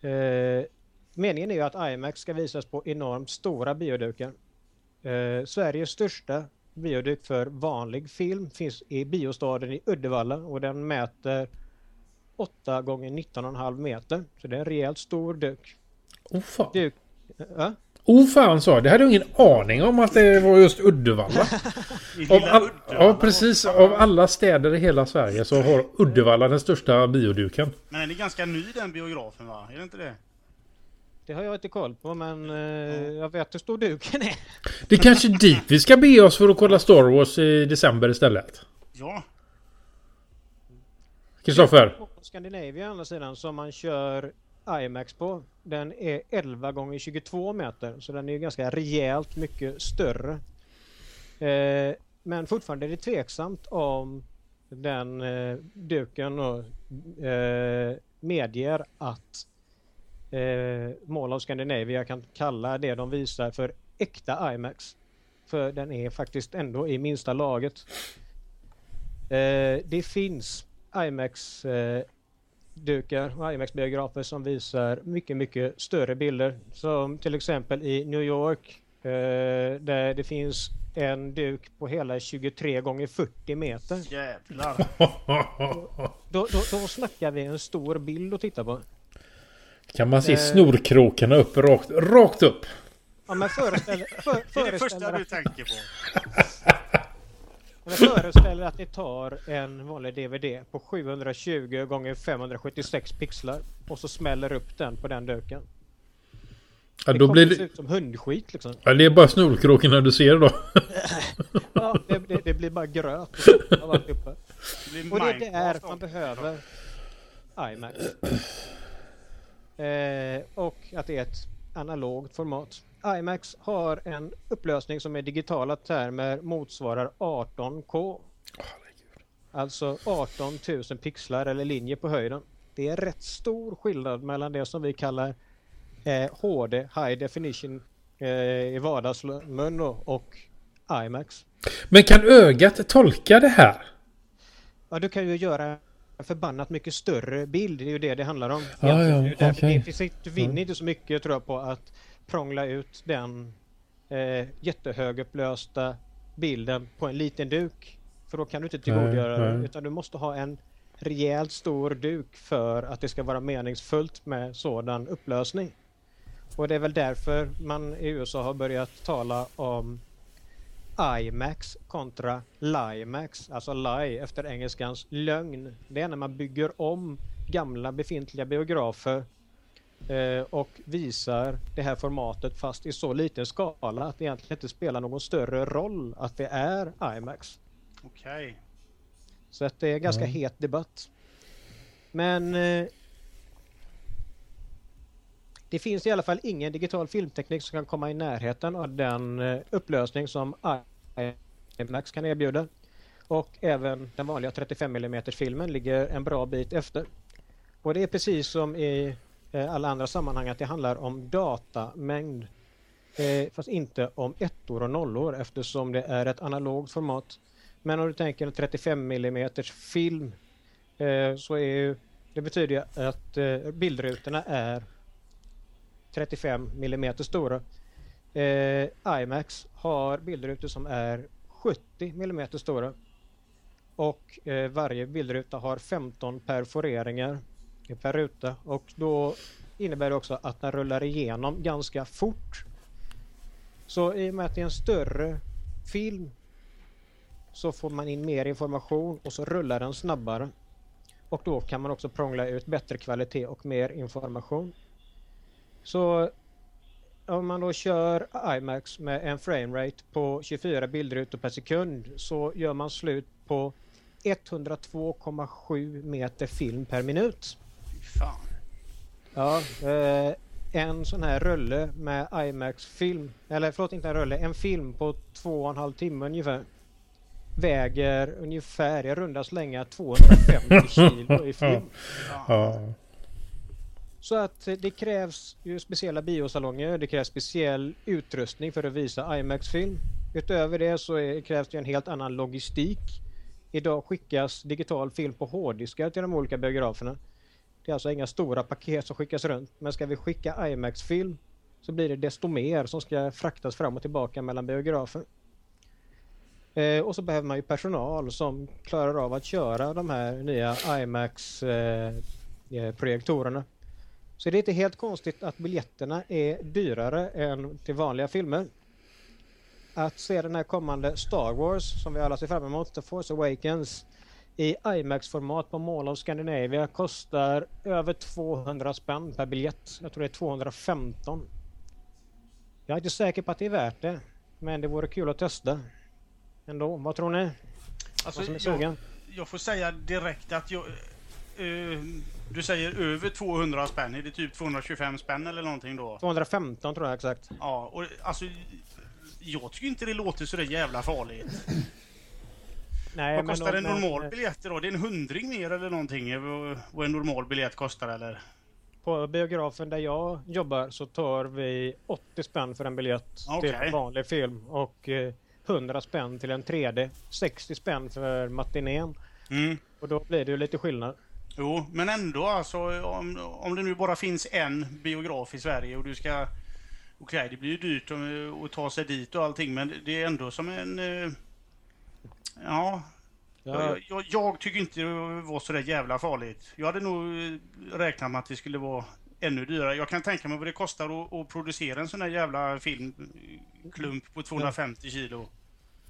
Eh, meningen är ju att IMAX ska visas på enormt stora biodukar. Eh, Sveriges största bioduk för vanlig film finns i biostaden i Uddevalla och den mäter 8 gånger 19,5 meter. Så det är en rejält stor duk. Oh fan. Duk, äh? Oh fan sa Det hade jag ingen aning om att det var just Uddevalla. all, ja precis. Av alla städer i hela Sverige så har Uddevalla den största bioduken. Men den är ganska ny den biografen va? Är det inte det? Det har jag inte koll på men eh, jag vet hur stor duken är. Det är kanske dit vi ska be oss för att kolla Star Wars i december istället. Ja. Kristoffer? Scandinavia å andra sidan som man kör IMAX på. Den är 11 gånger 22 meter så den är ganska rejält mycket större. Eh, men fortfarande är det tveksamt om den eh, duken och, eh, medger att eh, Mall of Scandinavia kan kalla det de visar för äkta IMAX. För den är faktiskt ändå i minsta laget. Eh, det finns IMAX eh, dukar och IMAX-biografer som visar mycket, mycket större bilder. Som till exempel i New York eh, där det finns en duk på hela 23 gånger 40 meter. Jävlar! då, då, då snackar vi en stor bild att titta på. Kan man se eh, snorkråkorna upp rakt, rakt upp? Ja men föreställ, för, Det är det första du tänker på. Om jag föreställer att ni tar en vanlig DVD på 720 gånger 576 pixlar och så smäller upp den på den duken. Ja, det då kommer blir se det... ut som hundskit liksom. Ja, det är bara snorkråkorna du ser då. Ja, det, det, det blir bara gröt av. Det blir Och det är där man behöver iMac. Eh, och att det är ett analogt format. iMacs har en upplösning som i digitala termer motsvarar 18K. Alltså 18 000 pixlar eller linjer på höjden. Det är rätt stor skillnad mellan det som vi kallar eh, HD, High Definition eh, i vardagsmun och iMacs. Men kan ögat tolka det här? Ja, du kan ju göra en förbannat mycket större bild. Det är ju det det handlar om. Ja, egentligen. ja, Det okej. det finns inte- Du vinner inte så mycket tror jag på att prångla ut den eh, jättehögupplösta bilden på en liten duk. För då kan du inte tillgodogöra Nej, nej. Utan du måste ha en rejält stor duk för att det ska vara meningsfullt med sådan upplösning. Och det är väl därför man i USA har börjat tala om IMAX kontra LIMAX, alltså lie efter engelskans lögn. Det är när man bygger om gamla befintliga biografer och visar det här formatet fast i så liten skala att det egentligen inte spelar någon större roll att det är IMAX. Okej. Så att det är en ganska Mm. het debatt. Men eh, det finns i alla fall ingen digital filmteknik som kan komma i närheten av den eh, upplösning som IMAX kan erbjuda. Och även den vanliga 35 mm filmen ligger en bra bit efter. Och det är precis som i eh, Eh, alla andra sammanhang att det handlar om datamängd. Eh, fast inte om ettor och nollor eftersom det är ett analogt format. Men om du tänker en 35 mm film eh, så är ju det betyder att eh, bildrutorna är 35 mm stora. Eh, IMAX har bildrutor som är 70 mm stora. Och eh, varje bildruta har 15 perforeringar per ruta och då innebär det också att den rullar igenom ganska fort. Så i och med att det är en större film så får man in mer information och så rullar den snabbare. Och då kan man också prångla ut bättre kvalitet och mer information. Så om man då kör IMAX med en framerate på 24 bildrutor per sekund så gör man slut på 102,7 meter film per minut. Fan. Ja, eh, en sån här rulle med IMAX-film, eller förlåt inte en rulle, en film på två och en halv timme ungefär. Väger ungefär i runda slängar 250 kilo i film. Ja. Så att det krävs ju speciella biosalonger, det krävs speciell utrustning för att visa IMAX-film. Utöver det så är, krävs det en helt annan logistik. Idag skickas digital film på hårddiskar till de olika biograferna. Det är alltså inga stora paket som skickas runt. Men ska vi skicka IMAX-film så blir det desto mer som ska fraktas fram och tillbaka mellan biografer. Eh, och så behöver man ju personal som klarar av att köra de här nya IMAX-projektorerna. Eh, eh, så det är inte helt konstigt att biljetterna är dyrare än till vanliga filmer. Att se den här kommande Star Wars som vi alla ser fram emot, The Force Awakens, i IMAX-format på Mall of Scandinavia kostar över 200 spänn per biljett. Jag tror det är 215. Jag är inte säker på att det är värt det, men det vore kul att testa. Ändå, vad tror ni? Alltså, Vad som är jag, jag får säga direkt att jag... eh, du säger över 200 spänn. Är det typ 225 spänn eller någonting då? 215 tror jag exakt. Ja, och alltså... Jag tycker inte det låter så jävla farligt. Nej, Vad men kostar då- en men- normal biljett då? Det är en hundring mer eller någonting eh, vad- en normal biljett kostar eller? På biografen där jag jobbar så tar vi 80 spänn för en biljett till Okej. en vanlig film och eh, 100 spänn till en 3D. 60 spänn för matinén. Mm. Och då blir det ju lite skillnad. Jo, men ändå alltså om, om det nu bara finns en biograf i Sverige och du ska... Okej, det blir ju dyrt att, att ta sig dit och allting men det är ändå som en... eh, Ja, Ja, jag, jag, jag tycker inte det var så där jävla farligt. Jag hade nog eh, räknat med att det skulle vara ännu dyrare. Jag kan tänka mig vad det kostar att, att producera en sån där jävla filmklump på 250 kilo.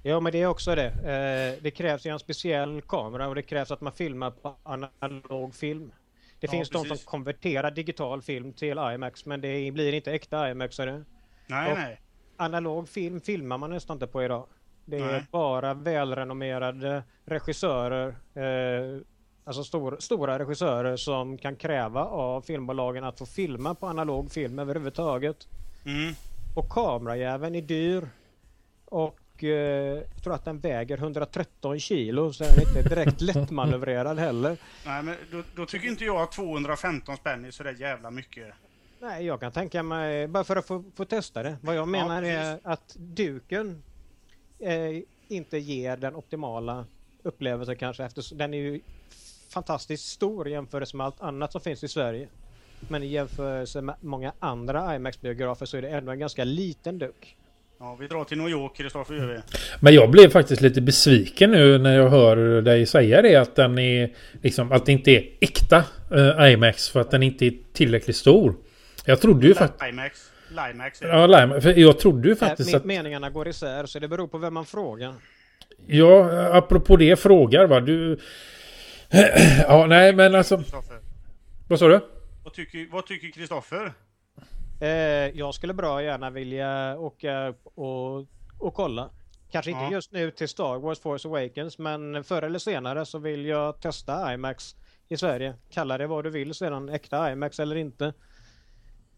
Ja, men det är också det. Eh, det krävs ju en speciell kamera och det krävs att man filmar på analog film. Det Ja, finns de som precis. konverterar digital film till IMAX, men det blir inte äkta IMAX. Är det? Nej, Och- nej. Analog film filmar man nästan inte på idag. Det är Nej. bara välrenommerade regissörer, eh, alltså stor, stora regissörer som kan kräva av filmbolagen att få filma på analog film överhuvudtaget. Mm. Och kamerajäveln är dyr. Och eh, jag tror att den väger 113 kilo så den är inte direkt lättmanövrerad heller. nej men då, då tycker inte jag att 215 spänn är sådär jävla mycket. Nej, jag kan tänka mig, bara för att få, få testa det. Vad jag menar precis. är att duken eh, inte ger den optimala upplevelsen kanske eftersom den är ju fantastiskt stor i jämförelse med allt annat som finns i Sverige. Men i jämförelse med många andra IMAX-biografer så är det ändå en ganska liten duk. Ja, vi drar till New York, Kristoffer, gör vi. Men jag blev faktiskt lite besviken nu när jag hör dig säga det att den är liksom att det inte är äkta eh, IMAX för att den inte är tillräckligt stor. Jag trodde ju faktiskt... Limax. Limax. Ja, Lime, för jag trodde ju Äh, faktiskt me- att... Meningarna går isär så det beror på vem man frågar. Ja, apropå det frågar va. Du... ja, nej men alltså... Kristoffer. Vad sa du? Vad tycker, vad tycker Kristoffer? Eh, jag skulle bra gärna vilja åka och, och kolla. Kanske inte Ja. just nu till Star Wars Force Awakens men förr eller senare så vill jag testa IMAX i Sverige. Kalla det vad du vill sedan, äkta IMAX eller inte.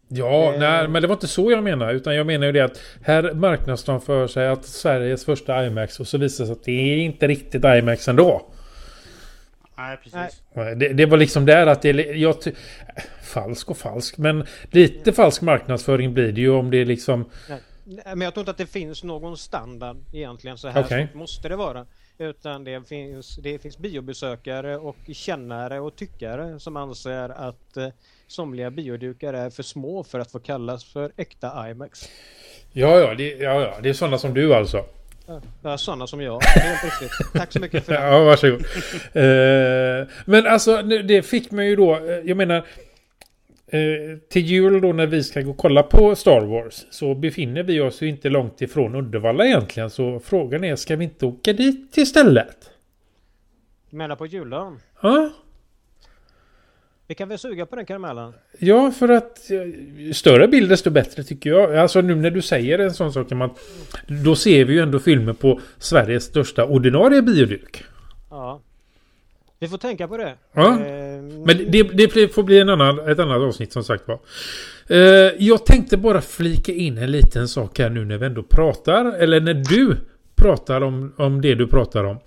Ja, Eh. nej, men det var inte så jag menar. Utan jag menar ju det att här marknadsför för sig att Sveriges första IMAX och så visar det sig att det är inte riktigt IMAX ändå. Nej, precis. Nej. Det, det var liksom där att det... Jag, ty- falsk och falsk. Men lite falsk marknadsföring blir det ju om det är liksom... Nej, Men jag tror inte att det finns någon standard egentligen så här Okej. så måste det vara. Utan det finns, det finns biobesökare och kännare och tyckare som anser att eh, somliga biodukar är för små för att få kallas för äkta IMAX. Ja, ja, det, ja, ja, det är sådana som du alltså. Ja, sådana som jag. Tack så mycket för det. Ja, varsågod. eh, men alltså, det fick mig ju då... eh, Jag menar... Eh, till jul då när vi ska gå och kolla på Star Wars så befinner vi oss ju inte långt ifrån Uddevalla egentligen. Så frågan är, ska vi inte åka dit istället? Du menar på juldagen? Ja, Vi kan väl suga på den karamellen? ja för att eh, större bild desto bättre tycker jag. Alltså nu när du säger en sån sak, man, då ser vi ju ändå filmer på Sveriges största ordinarie bioduk. Ja. Vi får tänka på det. Ja. Eh, Men det, det får bli en annan, ett annat avsnitt som sagt var. Eh, jag tänkte bara flika in en liten sak här nu när vi ändå pratar. Eller när du pratar om, om det du pratar om.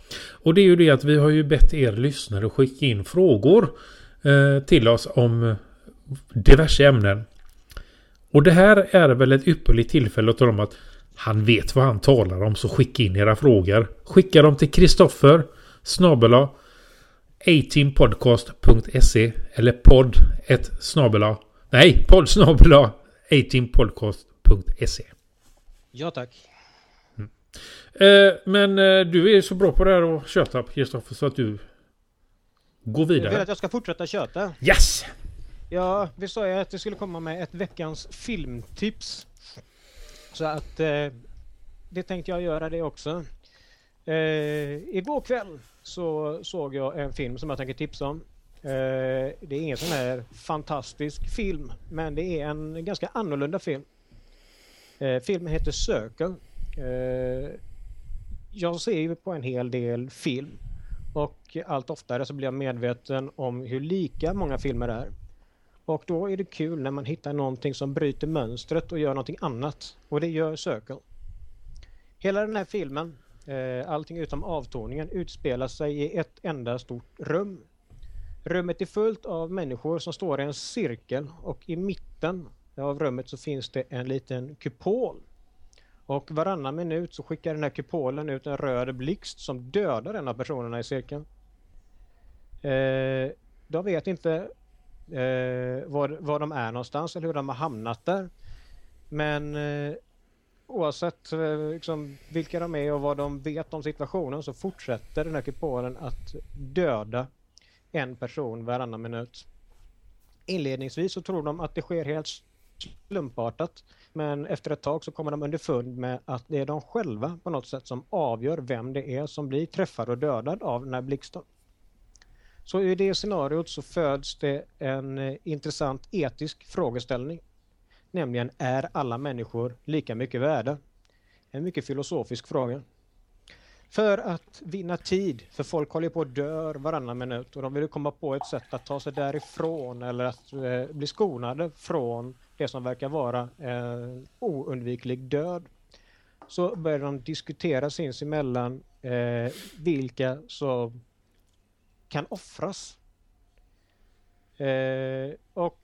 Och det är ju det att vi har ju bett er lyssnare skicka in frågor till oss om diverse ämnen. Och det här är väl ett ypperligt tillfälle att tala om att han vet vad han talar om så skicka in era frågor. Skicka dem till Kristoffer snabela 18podcast.se eller podd ett snabela Nej, podd snabela 18podcast.se Ja tack. eh, Men eh, du är så bra på det här att köta Kristoffer så att du går Du vill vidare. att jag ska fortsätta köta? Yes! Ja, vi sa ju att vi skulle komma med ett veckans filmtips. Så att eh, det tänkte jag göra det också. Eh, igår kväll så såg jag en film som jag tänker tipsa om. Eh, det är ingen sån här fantastisk film, men det är en ganska annorlunda film. Eh, filmen heter Circle. Eh, jag ser ju på en hel del film och allt oftare så blir jag medveten om hur lika många filmer är. Och då är det kul när man hittar någonting som bryter mönstret och gör någonting annat. Och det gör Circle. Hela den här filmen, eh, allting utom avtoningen, utspelar sig i ett enda stort rum. Rummet är fullt av människor som står i en cirkel och i mitten av rummet så finns det en liten kupol. Och varannan minut så skickar den här kupolen ut en röd blixt som dödar en av personerna i cirkeln. Eh, de vet inte eh, var, var de är någonstans eller hur de har hamnat där. Men eh, oavsett eh, liksom, vilka de är och vad de vet om situationen så fortsätter den här kupolen att döda en person varannan minut. Inledningsvis så tror de att det sker helt slumpartat. Men efter ett tag så kommer de underfund med att det är de själva på något sätt som avgör vem det är som blir träffad och dödad av den här blixten. Så i det scenariot så föds det en eh, intressant etisk frågeställning. Nämligen, är alla människor lika mycket värda? En mycket filosofisk fråga. För att vinna tid, för folk håller på att dör varannan minut och de vill komma på ett sätt att ta sig därifrån eller att eh, bli skonade från det som verkar vara eh, oundviklig död. Så börjar de diskutera sinsemellan eh, vilka som kan offras. Eh, och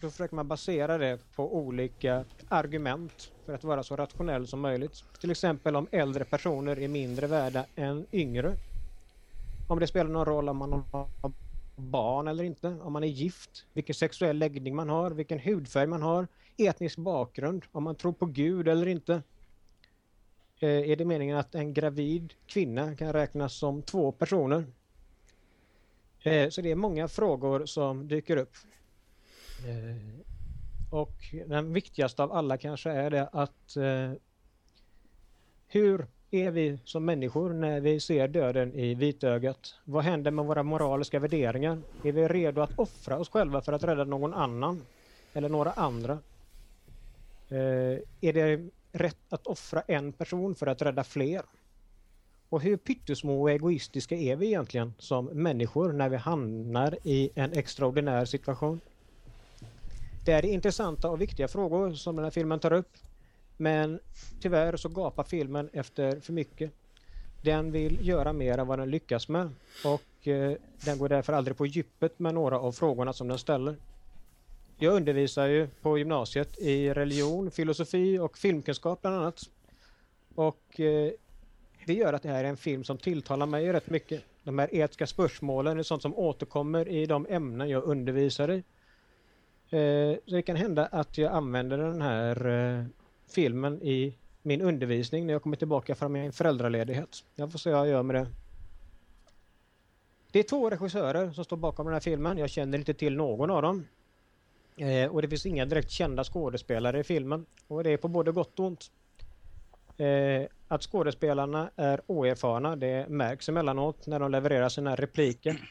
då försöker man basera det på olika argument för att vara så rationell som möjligt. Till exempel om äldre personer är mindre värda än yngre. Om det spelar någon roll om man har barn eller inte, om man är gift, vilken sexuell läggning man har, vilken hudfärg man har, etnisk bakgrund, om man tror på Gud eller inte. Eh, är det meningen att en gravid kvinna kan räknas som två personer? Eh, så det är många frågor som dyker upp. Eh, och den viktigaste av alla kanske är det att eh, hur är vi som människor när vi ser döden i vitögat? Vad händer med våra moraliska värderingar? Är vi redo att offra oss själva för att rädda någon annan? Eller några andra? Eh, är det rätt att offra en person för att rädda fler? Och hur pyttesmå och egoistiska är vi egentligen som människor när vi hamnar i en extraordinär situation? Det är intressanta och viktiga frågor som den här filmen tar upp. Men tyvärr så gapar filmen efter för mycket. Den vill göra mer än vad den lyckas med och eh, den går därför aldrig på djupet med några av frågorna som den ställer. Jag undervisar ju på gymnasiet i religion, filosofi och filmkunskap bland annat. Och eh, det gör att det här är en film som tilltalar mig rätt mycket. De här etiska spörsmålen är sånt som återkommer i de ämnen jag undervisar i. Eh, så det kan hända att jag använder den här eh, filmen i min undervisning när jag kommer tillbaka från min föräldraledighet. Jag får se vad jag gör med det. Det är två regissörer som står bakom den här filmen. Jag känner inte till någon av dem. Eh, och det finns inga direkt kända skådespelare i filmen. Och det är på både gott och ont. Eh, att skådespelarna är oerfarna, det märks emellanåt när de levererar sina repliker.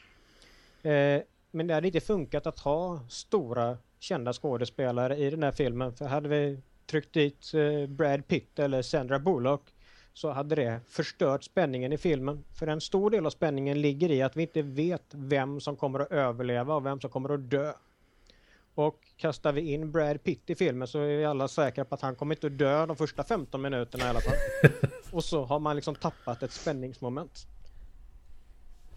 Eh, men det hade inte funkat att ha stora kända skådespelare i den här filmen. För hade vi tryckt dit eh, Brad Pitt eller Sandra Bullock så hade det förstört spänningen i filmen. För en stor del av spänningen ligger i att vi inte vet vem som kommer att överleva och vem som kommer att dö. Och kastar vi in Brad Pitt i filmen så är vi alla säkra på att han kommer inte att dö de första 15 minuterna i alla fall. och så har man liksom tappat ett spänningsmoment.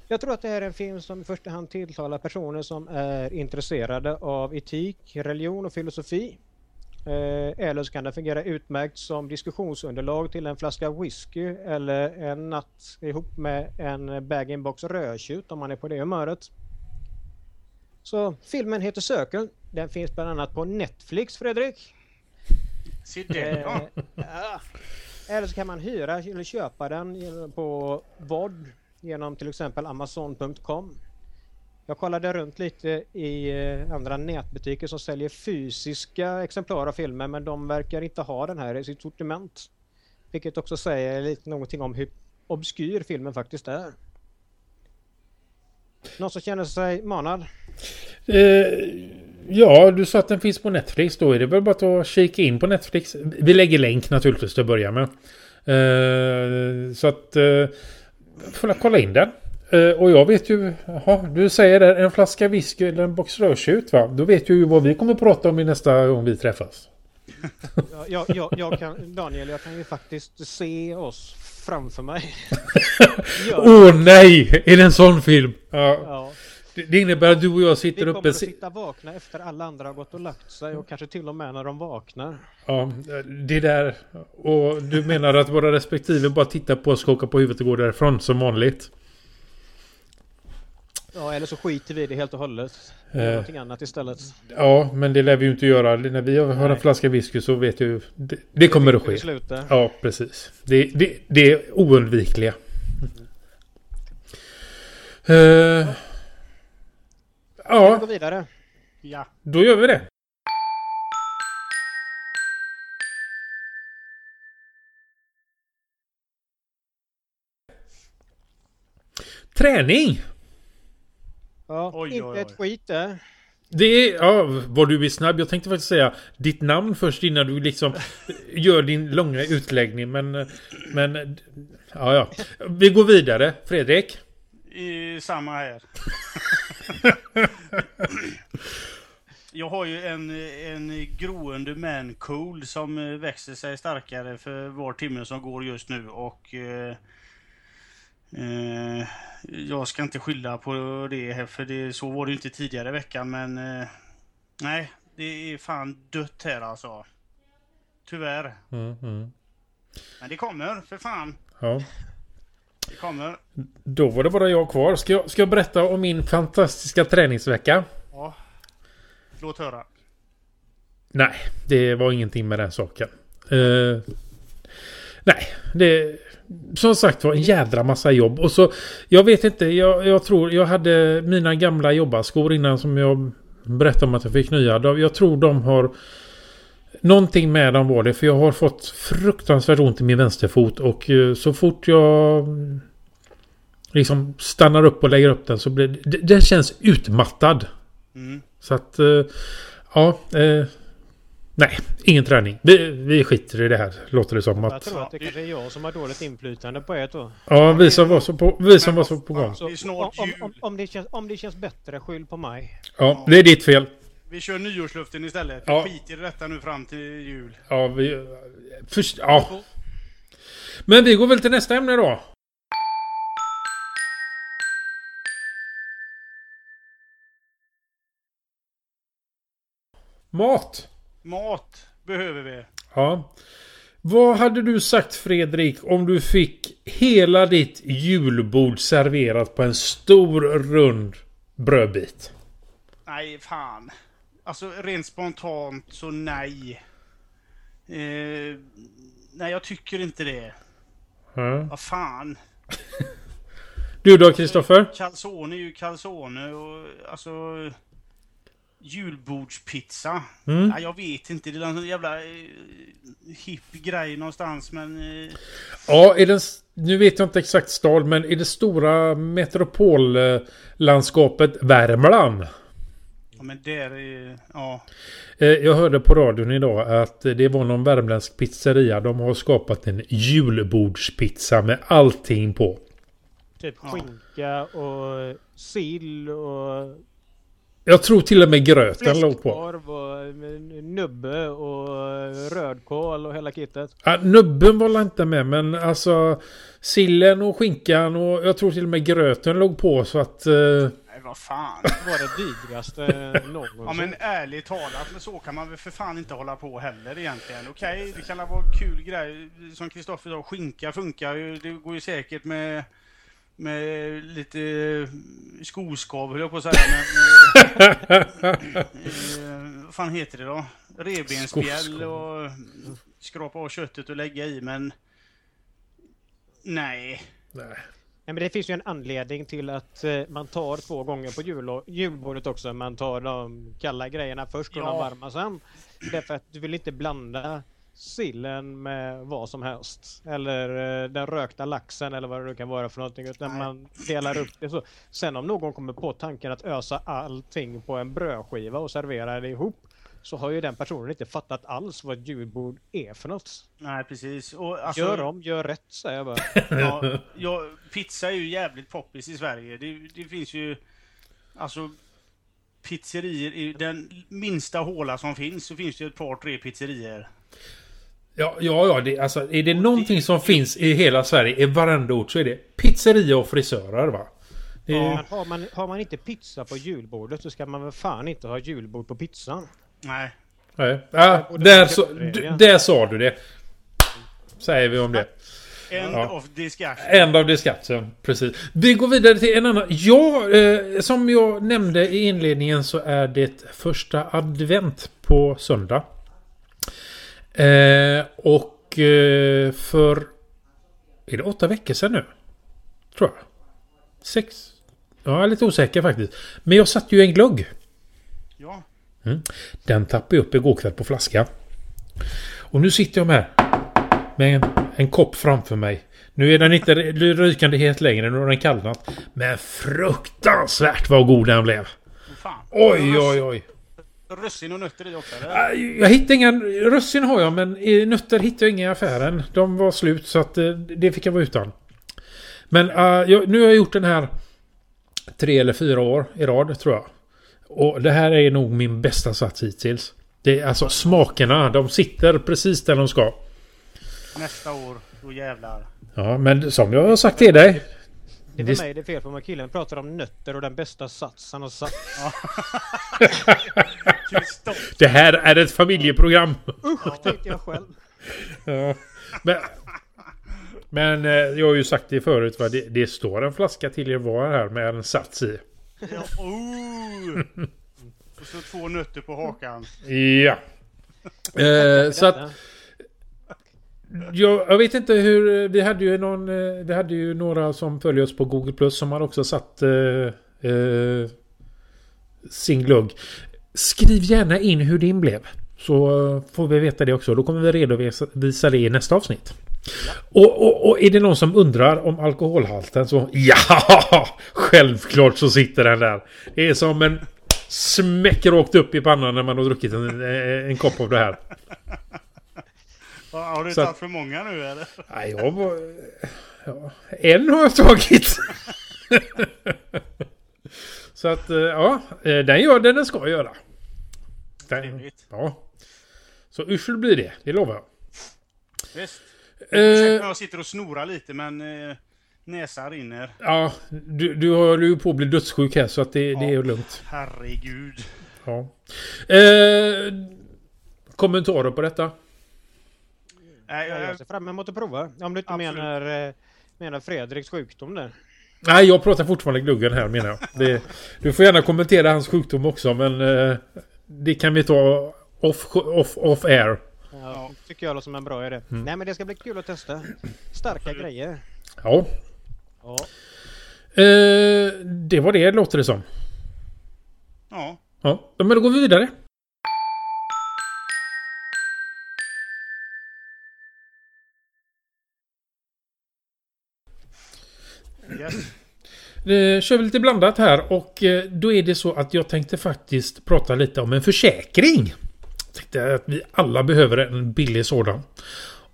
Jag tror att det här är en film som i första hand tilltalar personer som är intresserade av etik, religion och filosofi. Eh, eller så kan det fungera utmärkt som diskussionsunderlag till en flaska whisky eller en natt ihop med en bag-in-box rödtjut om man är på det humöret. Så filmen heter Söken. Den finns bland annat på Netflix, Fredrik. Se ja. Eller så kan man hyra eller köpa den på VOD genom till exempel Amazon.com. Jag kollade runt lite i eh, andra nätbutiker som säljer fysiska exemplar av filmer men de verkar inte ha den här i sitt sortiment. Vilket också säger lite någonting om hur obskyr filmen faktiskt är. Någon som känner sig manad? Eh, ja, du sa att den finns på Netflix. Då är det väl bara att kika in på Netflix. Vi lägger länk naturligtvis till att börja med. Eh, så att... Eh, får jag kolla in den. Uh, och jag vet ju, aha, du säger det, en flaska whisky eller en box rödtjut va? Då vet ju vad vi kommer att prata om i nästa gång vi träffas. ja, jag, jag, jag, kan, Daniel, jag kan ju faktiskt se oss framför mig. Åh oh, nej! Är det en sån film? Ja. ja. Det, det, innebär att du och jag sitter uppe... Vi kommer att sitta vakna efter alla andra har gått och lagt sig och kanske till och med när de vaknar. Ja, det där. Och du menar att våra respektive bara tittar på oss, skakar på huvudet och går därifrån som vanligt? Ja, eller så skiter vi i det helt och hållet. Eh, någonting annat istället. Ja, men det lär vi ju inte göra. När vi har Nej. en flaska whisky så vet ju... Det, det, kommer att ske. Sluta. Ja, precis. Det, det, det är oundvikliga. Mm. Eh, ja. Vi går vidare. Ja. Då gör vi det. Träning! Ja, Oj, inte oj, oj. ett skit där. Det är, ja, var du är snabb. Jag tänkte faktiskt säga ditt namn först innan du liksom gör din långa utläggning. Men, men, ja, ja. Vi går vidare. Fredrik. I samma här. Jag har ju en, en groende man cool som växer sig starkare för var timme som går just nu och eh, eh, jag ska inte skylla på det här för det, så var det inte tidigare i veckan men eh, nej, det är fan dött här alltså. Tyvärr. Mm, mm. Men det kommer, för fan. Ja. Det kommer. Då var det bara jag kvar. Ska jag, ska jag berätta om min fantastiska träningsvecka? Ja. Låt höra. Nej, det var ingenting med den saken. Eh, nej, det... Som sagt var en jädra massa jobb. Och så... Jag vet inte, jag, jag tror... Jag hade mina gamla jobbarskor innan som jag berättade om att jag fick nya. Jag tror de har... Någonting med dem var det. För jag har fått fruktansvärt ont i min vänsterfot. Och eh, så fort jag... Liksom stannar upp och lägger upp den så blir det... Den känns utmattad. Mm. Så att... eh, Ja. Nej, ingen träning. Vi, vi skiter i det här. Låter det som Jag att... tror att det kanske är jag som har dåligt inflytande på er då. Ja, vi som var så på, vi som var så på gång. Om, om, om, det känns, om det känns bättre, skyll på mig. Ja, det är ditt fel. Vi kör nyårsluften istället. Ja. Skiter i detta nu fram till jul. Ja, vi... Först, ja. Men vi går väl till nästa ämne då. Mat. Mat behöver vi. Ja. Vad hade du sagt Fredrik om du fick hela ditt julbord serverat på en stor rund brödbit? Nej, fan. Alltså rent spontant så nej. Eh, nej, jag tycker inte det. Ja. Vad fan. Du då Kristoffer? Calzone är ju calzone och alltså... Julbordspizza. Mm. Nej, jag vet inte. Det är någon jävla eh, hipp grej någonstans men... Eh, Ja, är den, nu vet jag inte exakt stad, men i det stora metropollandskapet Värmland. ja, men där är... Ja. Eh, Jag hörde på radion idag att det var någon värmländsk pizzeria. De har skapat en julbordspizza med allting på. Typ Ja. skinka och sill och Jag tror till och med gröten låg på. fläskkorv och nubbe och rödkål och hela kittet. Ja, nubben var inte med men alltså sillen och skinkan och jag tror till och med gröten låg på så att... Eh, Nej, vad fan. Det var det vidrigaste någonsin. Ja men ärligt talat, men så kan man väl för fan inte hålla på heller egentligen. Okej, det kan vara kul grej. Som Kristoffer sa, skinka funkar ju. Det går ju säkert med, med lite skoskav höll jag på att säga. Men, eh, eh, vad fan heter det då? Revbensspjäll och skrapa av köttet och lägga i men... Nej. nej. Nej, men det finns ju en anledning till att eh, man tar två gånger på jul julbordet också. Man tar de kalla grejerna först och Ja. de varma sen. Därför att du vill inte blanda sillen med vad som helst. Eller eh, den rökta laxen eller vad det nu kan vara för någonting. Utan Nej. man delar upp det så. Sen om någon kommer på tanken att ösa allting på en brödskiva och servera det ihop. Så har ju den personen inte fattat alls vad ett julbord är för något. Nej precis. Och, alltså, Gör om, gör rätt säger jag bara. Ja, ja, pizza är ju jävligt poppis i Sverige. Det, det finns ju... Alltså... Pizzerier, i den minsta håla som finns så finns det ett par, tre pizzerier. Ja, ja, ja det, alltså, är det någonting som finns i hela Sverige, i varenda ort, så är det pizzeria och frisörer va? Det är, Ja. Men har man, har man inte pizza på julbordet så ska man väl fan inte ha julbord på pizzan. Nej. nej. Ja, där, så, där sa du det. Säger vi om det. End Ja. of discussion. End of discussion. Precis. Vi går vidare till en annan. Ja, eh, som jag nämnde i inledningen så är det första advent på söndag. Eh, och eh, för... Är det åtta veckor sedan nu? Tror jag. Sex? Ja, jag är lite osäker faktiskt. Men jag satt ju en glögg. Ja. Den tappade jag upp igår kväll på flaska. Och nu sitter jag med. med en, en kopp framför mig. Nu är den inte rykande het längre, nu har den kallnat. Men fruktansvärt vad god den blev. Fan. Oj, oj, oj. Russin och nötter i också eller? Jag hittade inga... Russin har jag men i nötter hittade jag inga i affären. De var slut så att eh, det fick jag vara utan. Men äh, jag, nu har jag gjort den här tre eller fyra år i rad tror jag. Och det här är nog min bästa sats hittills. Det är alltså smakerna, de sitter precis där de ska. Nästa år, då jävlar. Ja, men som jag har sagt till dig. Det Det- var mig det är fel på, men killen pratar om nötter och den bästa sats han har. Kristoff. Det här är ett familjeprogram. Usch, tänkte jag själv. Ja, men, men eh, jag har ju sagt det förut va. Det, det står en flaska till er var här med en sats i. Ja, oh. Och så två nötter på hakan. Ja. Eh, så att jag, jag vet inte hur... Vi hade ju någon... Eh, vi hade ju några som följer oss på Google Plus som har också satt eh, eh, sin glugg. Skriv gärna in hur din blev. Så eh, får vi veta det också. Då kommer vi redovisa det i nästa avsnitt. Och, och, och är det någon som undrar om alkoholhalten så... Ja! Självklart så sitter den där. Det är som en smäck rakt upp i pannan när man har druckit en, en kopp av det här. Ja, Har du Så tagit för många nu eller? Nej, jag var... Ja, en har jag tagit. Så att, eh, ja, eh, den gör det den ska göra. Den, ja. Så yrsel blir det, det lovar jag. Visst. Eh, jag sitter och snorar lite men eh, näsan rinner. ja, du, du håller ju på att bli dödssjuk här så att det, det är lugnt. Herregud. Ja. Eh, kommentarer på detta? Nej, Ja, jag, jag ser fram emot att prova. Om du inte Absolut. menar, eh, menar Fredriks sjukdom där. Nej, jag pratar fortfarande gluggen här menar jag. Det, du får gärna kommentera hans sjukdom också men eh, det kan vi ta off, off, off air. Ja, tycker jag låter som en bra idé. Nej men det ska bli kul att testa. Starka grejer. Ja. Ja. Eh, det var det låter det som. ja. Ja, men då går vi vidare. Yes. Eh, kör vi lite blandat här och eh, då är det så att jag tänkte faktiskt prata lite om en försäkring. Jag tänkte att vi alla behöver en billig sådan.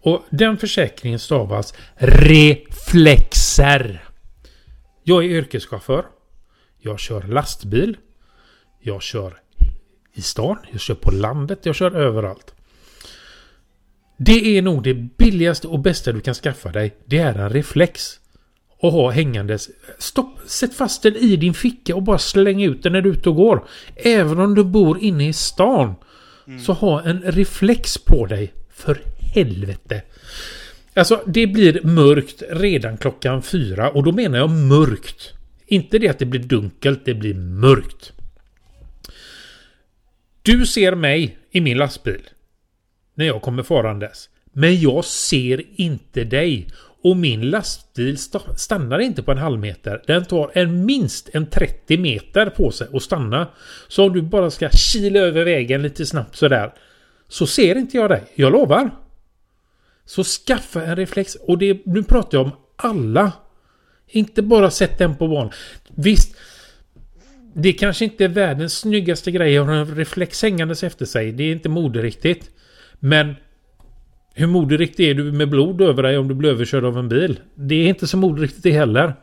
Och den försäkringen stavas Reflexer. Jag är yrkeschaufför. Jag kör lastbil. Jag kör i stan. Jag kör på landet. Jag kör överallt. Det är nog det billigaste och bästa du kan skaffa dig. Det är en reflex och ha hängandes. Stopp, sätt fast den i din ficka och bara släng ut den när du är ute och går. Även om du bor inne i stan. Så ha en reflex på dig. För helvete. Alltså det blir mörkt redan klockan fyra och då menar jag mörkt. Inte det att det blir dunkelt, det blir mörkt. Du ser mig i min lastbil. När jag kommer farandes. Men jag ser inte dig. Och min lastbil stannar inte på en halv meter. Den tar en minst en 30 meter på sig att stanna. Så om du bara ska kila över vägen lite snabbt sådär. Så ser inte jag dig. Jag lovar. Så skaffa en reflex. Och det, nu pratar jag om alla. Inte bara sätt den på barn. Visst. Det kanske inte är världens snyggaste grej att ha en reflex hängandes efter sig. Det är inte moderiktigt. Men hur moderiktig är du med blod över dig om du blir överkörd av en bil? Det är inte så moderiktigt det heller.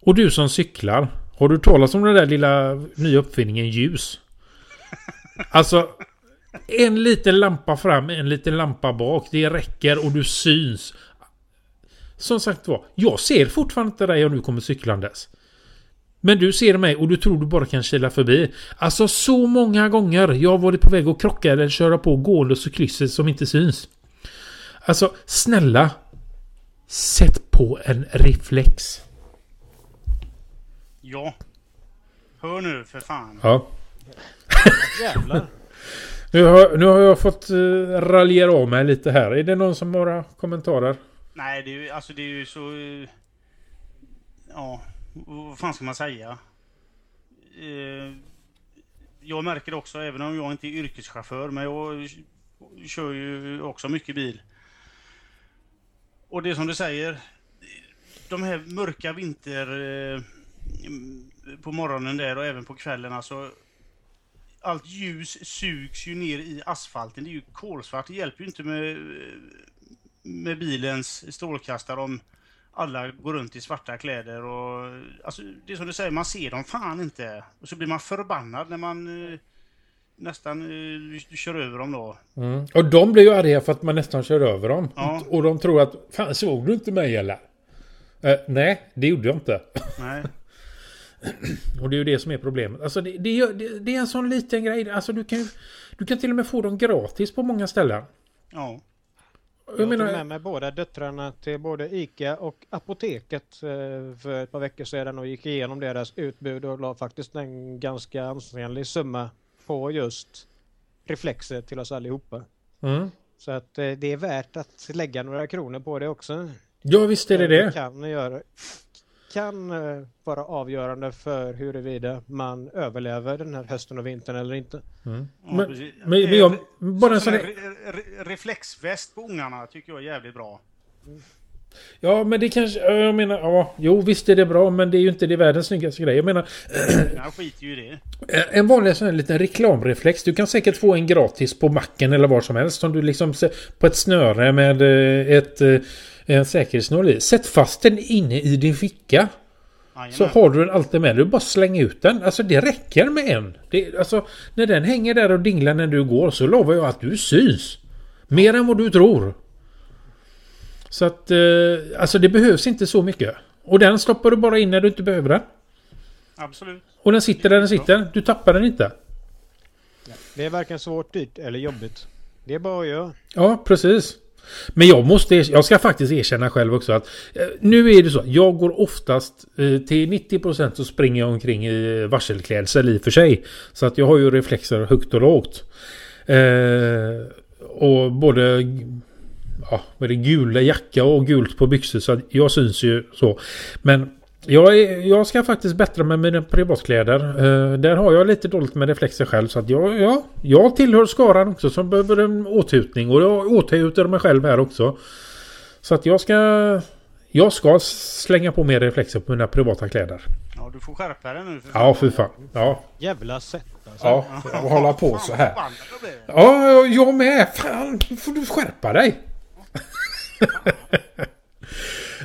Och du som cyklar. Har du talat om den där lilla nya uppfinningen ljus? Alltså. En liten lampa fram, en liten lampa bak. Det räcker och du syns. Som sagt var, jag ser fortfarande inte dig om du kommer cyklandes. Men du ser mig och du tror du bara kan kila förbi. Alltså så många gånger jag har varit på väg att krocka eller köra på gående cyklister som inte syns. Alltså snälla. Sätt på en reflex. Ja. Hör nu för fan. Ja. Jävlar. Nu har, nu har jag fått uh, raljera av mig lite här. Är det någon som har några kommentarer? Nej, det är ju, alltså det är ju så... eh, Ja, vad fan ska man säga? Eh, Jag märker också, även om jag inte är yrkeschaufför, men jag kör ju också mycket bil. Och det som du säger, de här mörka vinter eh, på morgonen där och även på kvällen alltså. Allt ljus sugs ju ner i asfalten. Det är ju kolsvart. Det hjälper ju inte med, med bilens strålkastare om alla går runt i svarta kläder och alltså det är som du säger, man ser dem fan inte. Och så blir man förbannad när man eh, nästan eh, kör över dem då. Mm. Och de blir ju arga för att man nästan kör över dem. Ja. Och de tror att, fan såg du inte mig eller? Eh, nej, det gjorde jag inte. Nej. Och det är ju det som är problemet. Alltså det, det, det, det är en sån liten grej. Alltså du kan ju, Du kan till och med få dem gratis på många ställen. Ja. Jag Jag menar- tog med mig båda döttrarna till både ICA och Apoteket eh, för ett par veckor sedan och gick igenom deras utbud och la faktiskt en ganska ansenlig summa på just reflexer till oss allihopa. Mm. Så att eh, det är värt att lägga några kronor på det också. Ja visst är det det. Kan, göra, kan eh, vara avgörande för huruvida man överlever den här hösten och vintern eller inte. Mm. ja Men, men, men jag, bara en sån här... här, re, re, reflexväst på ungarna tycker jag är jävligt bra. Ja men det kanske, jag menar, ja, jo visst är det bra men det är ju inte det världens snyggaste grej. Jag menar, Jag skiter ju i det. Eh, En vanlig sån här liten reklamreflex. Du kan säkert få en gratis på macken eller var som helst. Som du liksom på ett snöre med eh, ett en säkerhetsnål i. Sätt fast den inne i din ficka. Så Jajamän. har du den alltid med. Du bara släng ut den. Alltså det räcker med en. Det, alltså när den hänger där och dinglar när du går så lovar jag att du syns. Mer än vad du tror. Så att eh, alltså det behövs inte så mycket. Och den stoppar du bara in när du inte behöver den. Absolut. Och den sitter där den sitter. Du tappar den inte. Det är varken svårt, dyrt eller jobbigt. Det är bara att göra. Ja, precis. Men jag måste, jag ska faktiskt erkänna själv också att eh, nu är det så. Jag går oftast eh, till 90% så springer jag omkring i eh, varselklädsel i och för sig. Så att jag har ju reflexer högt och lågt. Eh, och både ja, vad är det, gula jacka och gult på byxor så att jag syns ju så. Men jag, är, jag ska faktiskt bättra med mina privatkläder. Eh, där har jag lite dåligt med reflexer själv. Så att jag, ja, jag tillhör skaran också som behöver en åthutning. Och jag åthuter mig själv här också. Så att jag ska... Jag ska slänga på mer reflexer på mina privata kläder. Ja, du får skärpa dig nu. För Ja, för fan. Ja, Jävla sätt alltså. ja. Och hålla på så här. Ja, jag med. Fan, får du skärpa dig.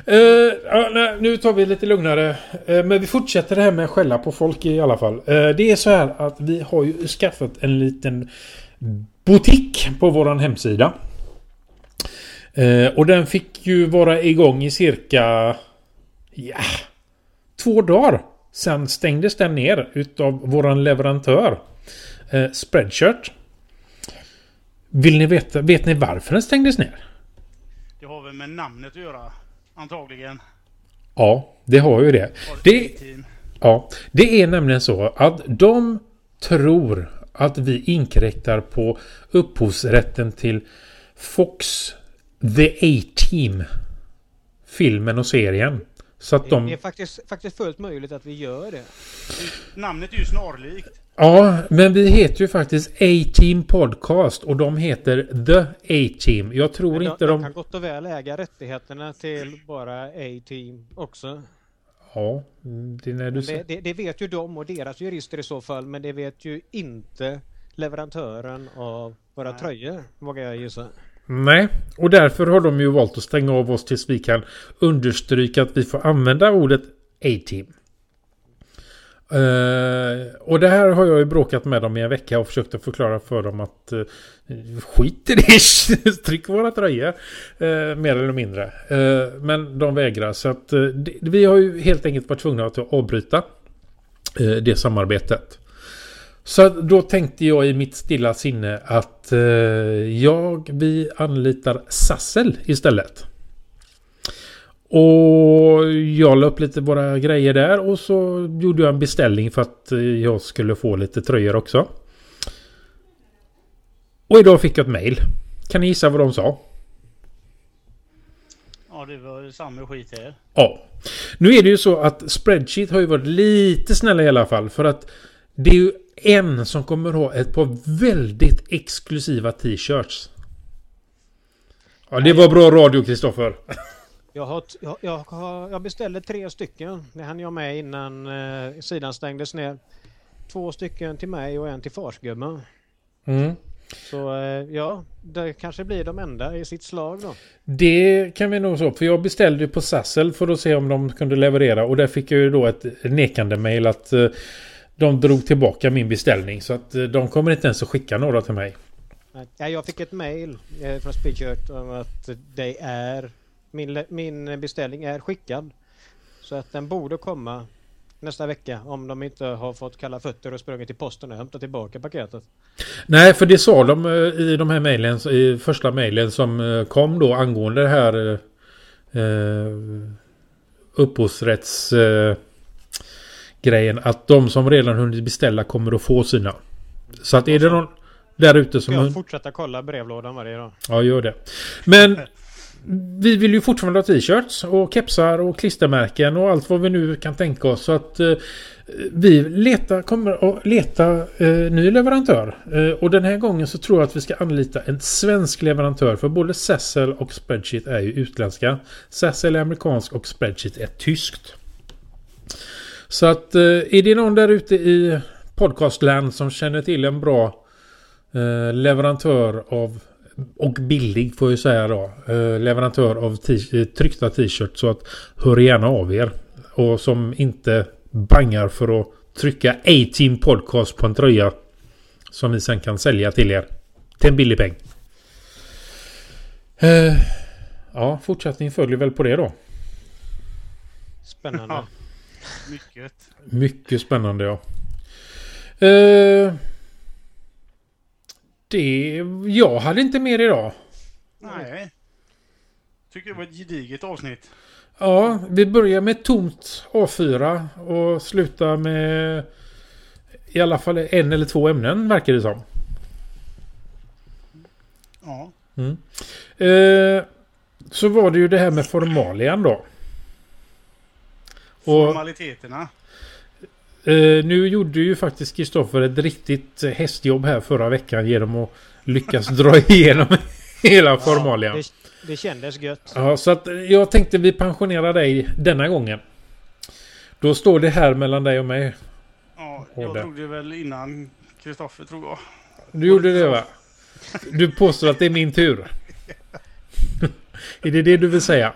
Uh, ja, nej, nu tar vi lite lugnare. Uh, men vi fortsätter det här med att skälla på folk i alla fall. Uh, det är så här att vi har ju skaffat en liten butik på våran hemsida. Och den fick ju vara igång i cirka... Ja... Två dagar. Sen stängdes den ner utav våran leverantör. Spreadshirt. Vill ni veta, vet ni varför den stängdes ner? Det har väl med namnet att göra. Antagligen. Ja, det har ju det. Det, ja, det är nämligen så att de tror att vi inkräktar på upphovsrätten till Fox The A-Team. Filmen och serien. Så att Det de... är faktiskt, faktiskt fullt möjligt att vi gör det. Namnet är ju snarlikt. Ja, men vi heter ju faktiskt A-Team Podcast och de heter The A-Team. Jag tror Men inte de, de... kan gott och väl äga rättigheterna till bara A-team också. Ja, det är när du säger... Det, det, det vet ju de och deras jurister i så fall, men det vet ju inte leverantören av våra Nej. tröjor, vågar jag gissa. Nej, och därför har de ju valt att stänga av oss tills vi kan understryka att vi får använda ordet A-team. Uh, och det här har jag ju bråkat med dem i en vecka och försökt att förklara för dem att uh, skit i det, tryck våra tröjor. Uh, mer eller mindre. Uh, men de vägrar så att det, vi har ju helt enkelt varit tvungna att avbryta det samarbetet. Så då tänkte jag i mitt stilla sinne att jag, vi anlitar Sassel istället. Och jag la upp lite våra grejer där och så gjorde jag en beställning för att jag skulle få lite tröjor också. Och idag fick jag ett mail. Kan ni gissa vad de sa? Ja, det var samma skit här. Ja. Nu är det ju så att Spreadsheet har ju varit lite snälla i alla fall. För att det är ju en som kommer ha ett par väldigt exklusiva t-shirts. Ja, det var bra radio, Kristoffer. Jag, har, jag, jag, har, jag beställde tre stycken. Det hann jag med innan eh, sidan stängdes ner. Två stycken till mig och en till farsgubben. Mm. Så eh, ja, det kanske blir de enda i sitt slag då. Det kan vi nog så. För jag beställde ju på Sassel för att se om de kunde leverera. Och där fick jag ju då ett nekande mail att eh, de drog tillbaka min beställning. Så att eh, de kommer inte ens att skicka några till mig. Ja, jag fick ett mail från Speedshirt om att det är min, min beställning är skickad. Så att den borde komma nästa vecka om de inte har fått kalla fötter och sprungit till posten och hämtat tillbaka paketet. Nej, för det sa de eh, i de här mejlen, i första mejlen som eh, kom då angående det här eh, eh, upphovsrätts eh, grejen att de som redan hunnit beställa kommer att få sina. Så att är det någon där ute som... Ska jag fortsätta kolla brevlådan varje dag? Ja, gör det. Men vi vill ju fortfarande ha t-shirts och kepsar och klistermärken och allt vad vi nu kan tänka oss. Så att eh, vi letar, kommer att leta eh, ny leverantör. Eh, och den här gången så tror jag att vi ska anlita en svensk leverantör. För både Cecil och Spreadsheet är ju utländska. Cecil är amerikansk och Spreadsheet är tyskt. Så att eh, är det någon där ute i podcastland som känner till en bra eh, leverantör av och billig får jag säga då. Eh, leverantör av eh, tryckta t-shirts. Så att hör gärna av er. Och som inte bangar för att trycka A-Team Podcast på en tröja. Som vi sen kan sälja till er. Till en billig peng. Eh, ja, fortsättning följer väl på det då. Spännande. Ja. Mycket. Mycket spännande ja. Eh, det... Jag hade inte mer idag. Nej. Tycker det var ett gediget avsnitt. Ja, vi börjar med tomt A4 och slutar med i alla fall en eller två ämnen verkar det som. Ja. Mm. Eh, så var det ju det här med formalian då. Och Formaliteterna. Eh, nu gjorde ju faktiskt Kristoffer ett riktigt hästjobb här förra veckan genom att lyckas dra igenom hela formalian. Det, det kändes gött. Ja, så att jag tänkte vi pensionerar dig denna gången. Då står det här mellan dig och mig. Ja, jag drog det väl innan Kristoffer tror jag. Du gjorde det va? Du påstår att det är min tur. är det det du vill säga?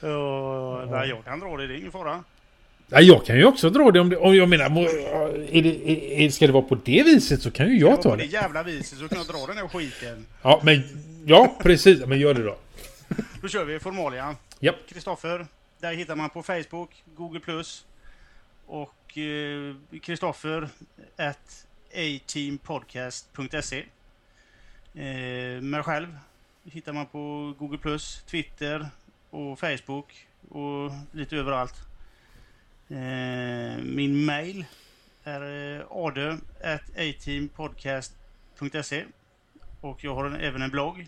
Ja, nej, jag kan dra det, det är ingen fara. Ja, jag kan ju också dra det om det... Om jag menar, är det, är, ska det vara på det viset så kan ju jag ta på det det. jävla viset så kan jag dra den här skiten. Ja, men... Ja, precis. Men gör det då. Då kör vi formalia. Japp. Kristoffer, där hittar man på Facebook, Google+. Och eh, Kristoffer at ateampodcast.se. Eh, mig själv hittar man på Google+, Twitter och Facebook och lite överallt. Eh, min mail är eh, ade at ateampodcast.se och jag har en, även en blogg,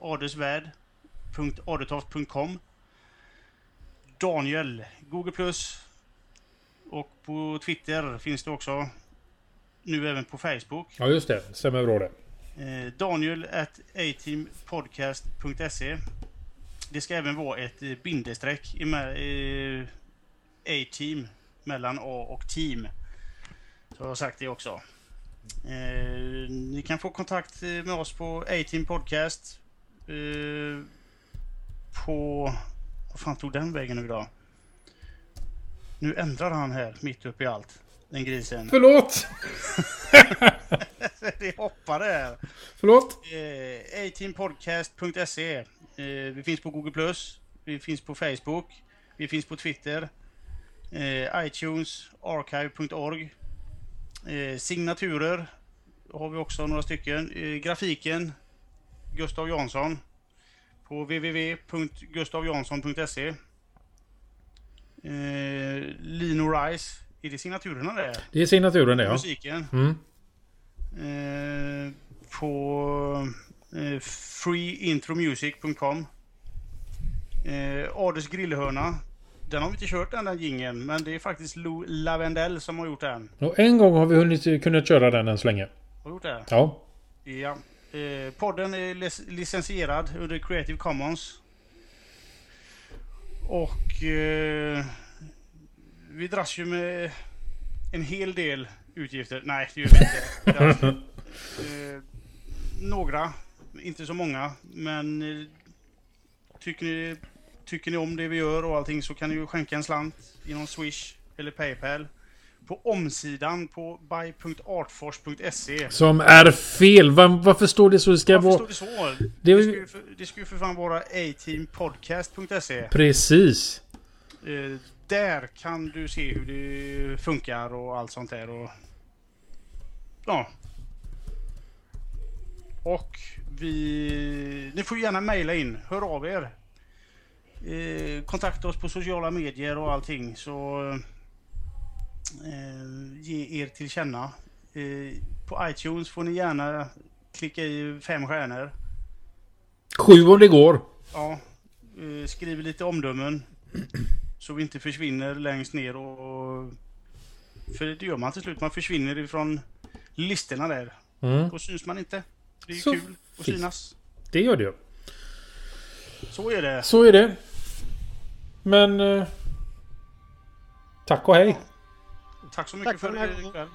adesvärld.adetoft.com Daniel, Google Plus och på Twitter finns det också. Nu även på Facebook. Ja, just det. Stämmer bra det. Eh, Daniel at ateampodcast.se Det ska även vara ett bindestreck A-team mellan A och team. Så jag har sagt det också. Eh, ni kan få kontakt eh, med oss på A-team podcast. Eh, på... Vad fan tog den vägen nu då? Nu ändrar han här mitt uppe i allt. Den grisen. Förlåt! det hoppar där. Förlåt! Eh, ateampodcast.se eh, Vi finns på Google+, vi finns på Facebook, vi finns på Twitter, eh, iTunes, archive.org. Eh, signaturer har vi också några stycken. Eh, grafiken, Gustav Jansson på www.gustavjansson.se. Eh, Lino Rice, är det signaturerna där? Det är signaturen det ja. Musiken. Mm. Eh, på eh, freeintromusic.com eh, Ades grillhörna. Den har vi inte kört än den jingeln, men det är faktiskt Lou Lavendell som har gjort den. Och en gång har vi hunnit kunnat köra den än så länge. Har gjort det? Ja. Ja. Eh, podden är lic- licensierad under Creative Commons. Och eh, vi dras ju med en hel del utgifter. Nej, det gör vi inte. Alltså, eh, några, inte så många, men eh, tycker ni, tycker ni om det vi gör och allting så kan ni ju skänka en slant genom Swish eller Paypal. På omsidan på buy.artfors.se. Som är fel. Va- Varför står det så? Det ska Varför vara... står det så? Det Det, ska ju för, det ska ju för fan vara ateampodcast.se. Precis. Eh, där kan du se hur det funkar och allt sånt där. Och, ja. Och vi... Ni får gärna mejla in. Hör av er. Eh, kontakta oss på sociala medier och allting så eh, ge er till känna. Eh, på iTunes får ni gärna klicka i fem stjärnor. Sju om det går. Ja, eh, skriv lite omdömen. Så vi inte försvinner längst ner och... För det gör man till slut. Man försvinner ifrån listorna där. Mm. Då syns man inte. Det är ju Så kul att synas. Det gör det ju. Så är det. Så är det. Men... Eh, tack och hej. Tack så mycket Tack för för den här gången. ikväll.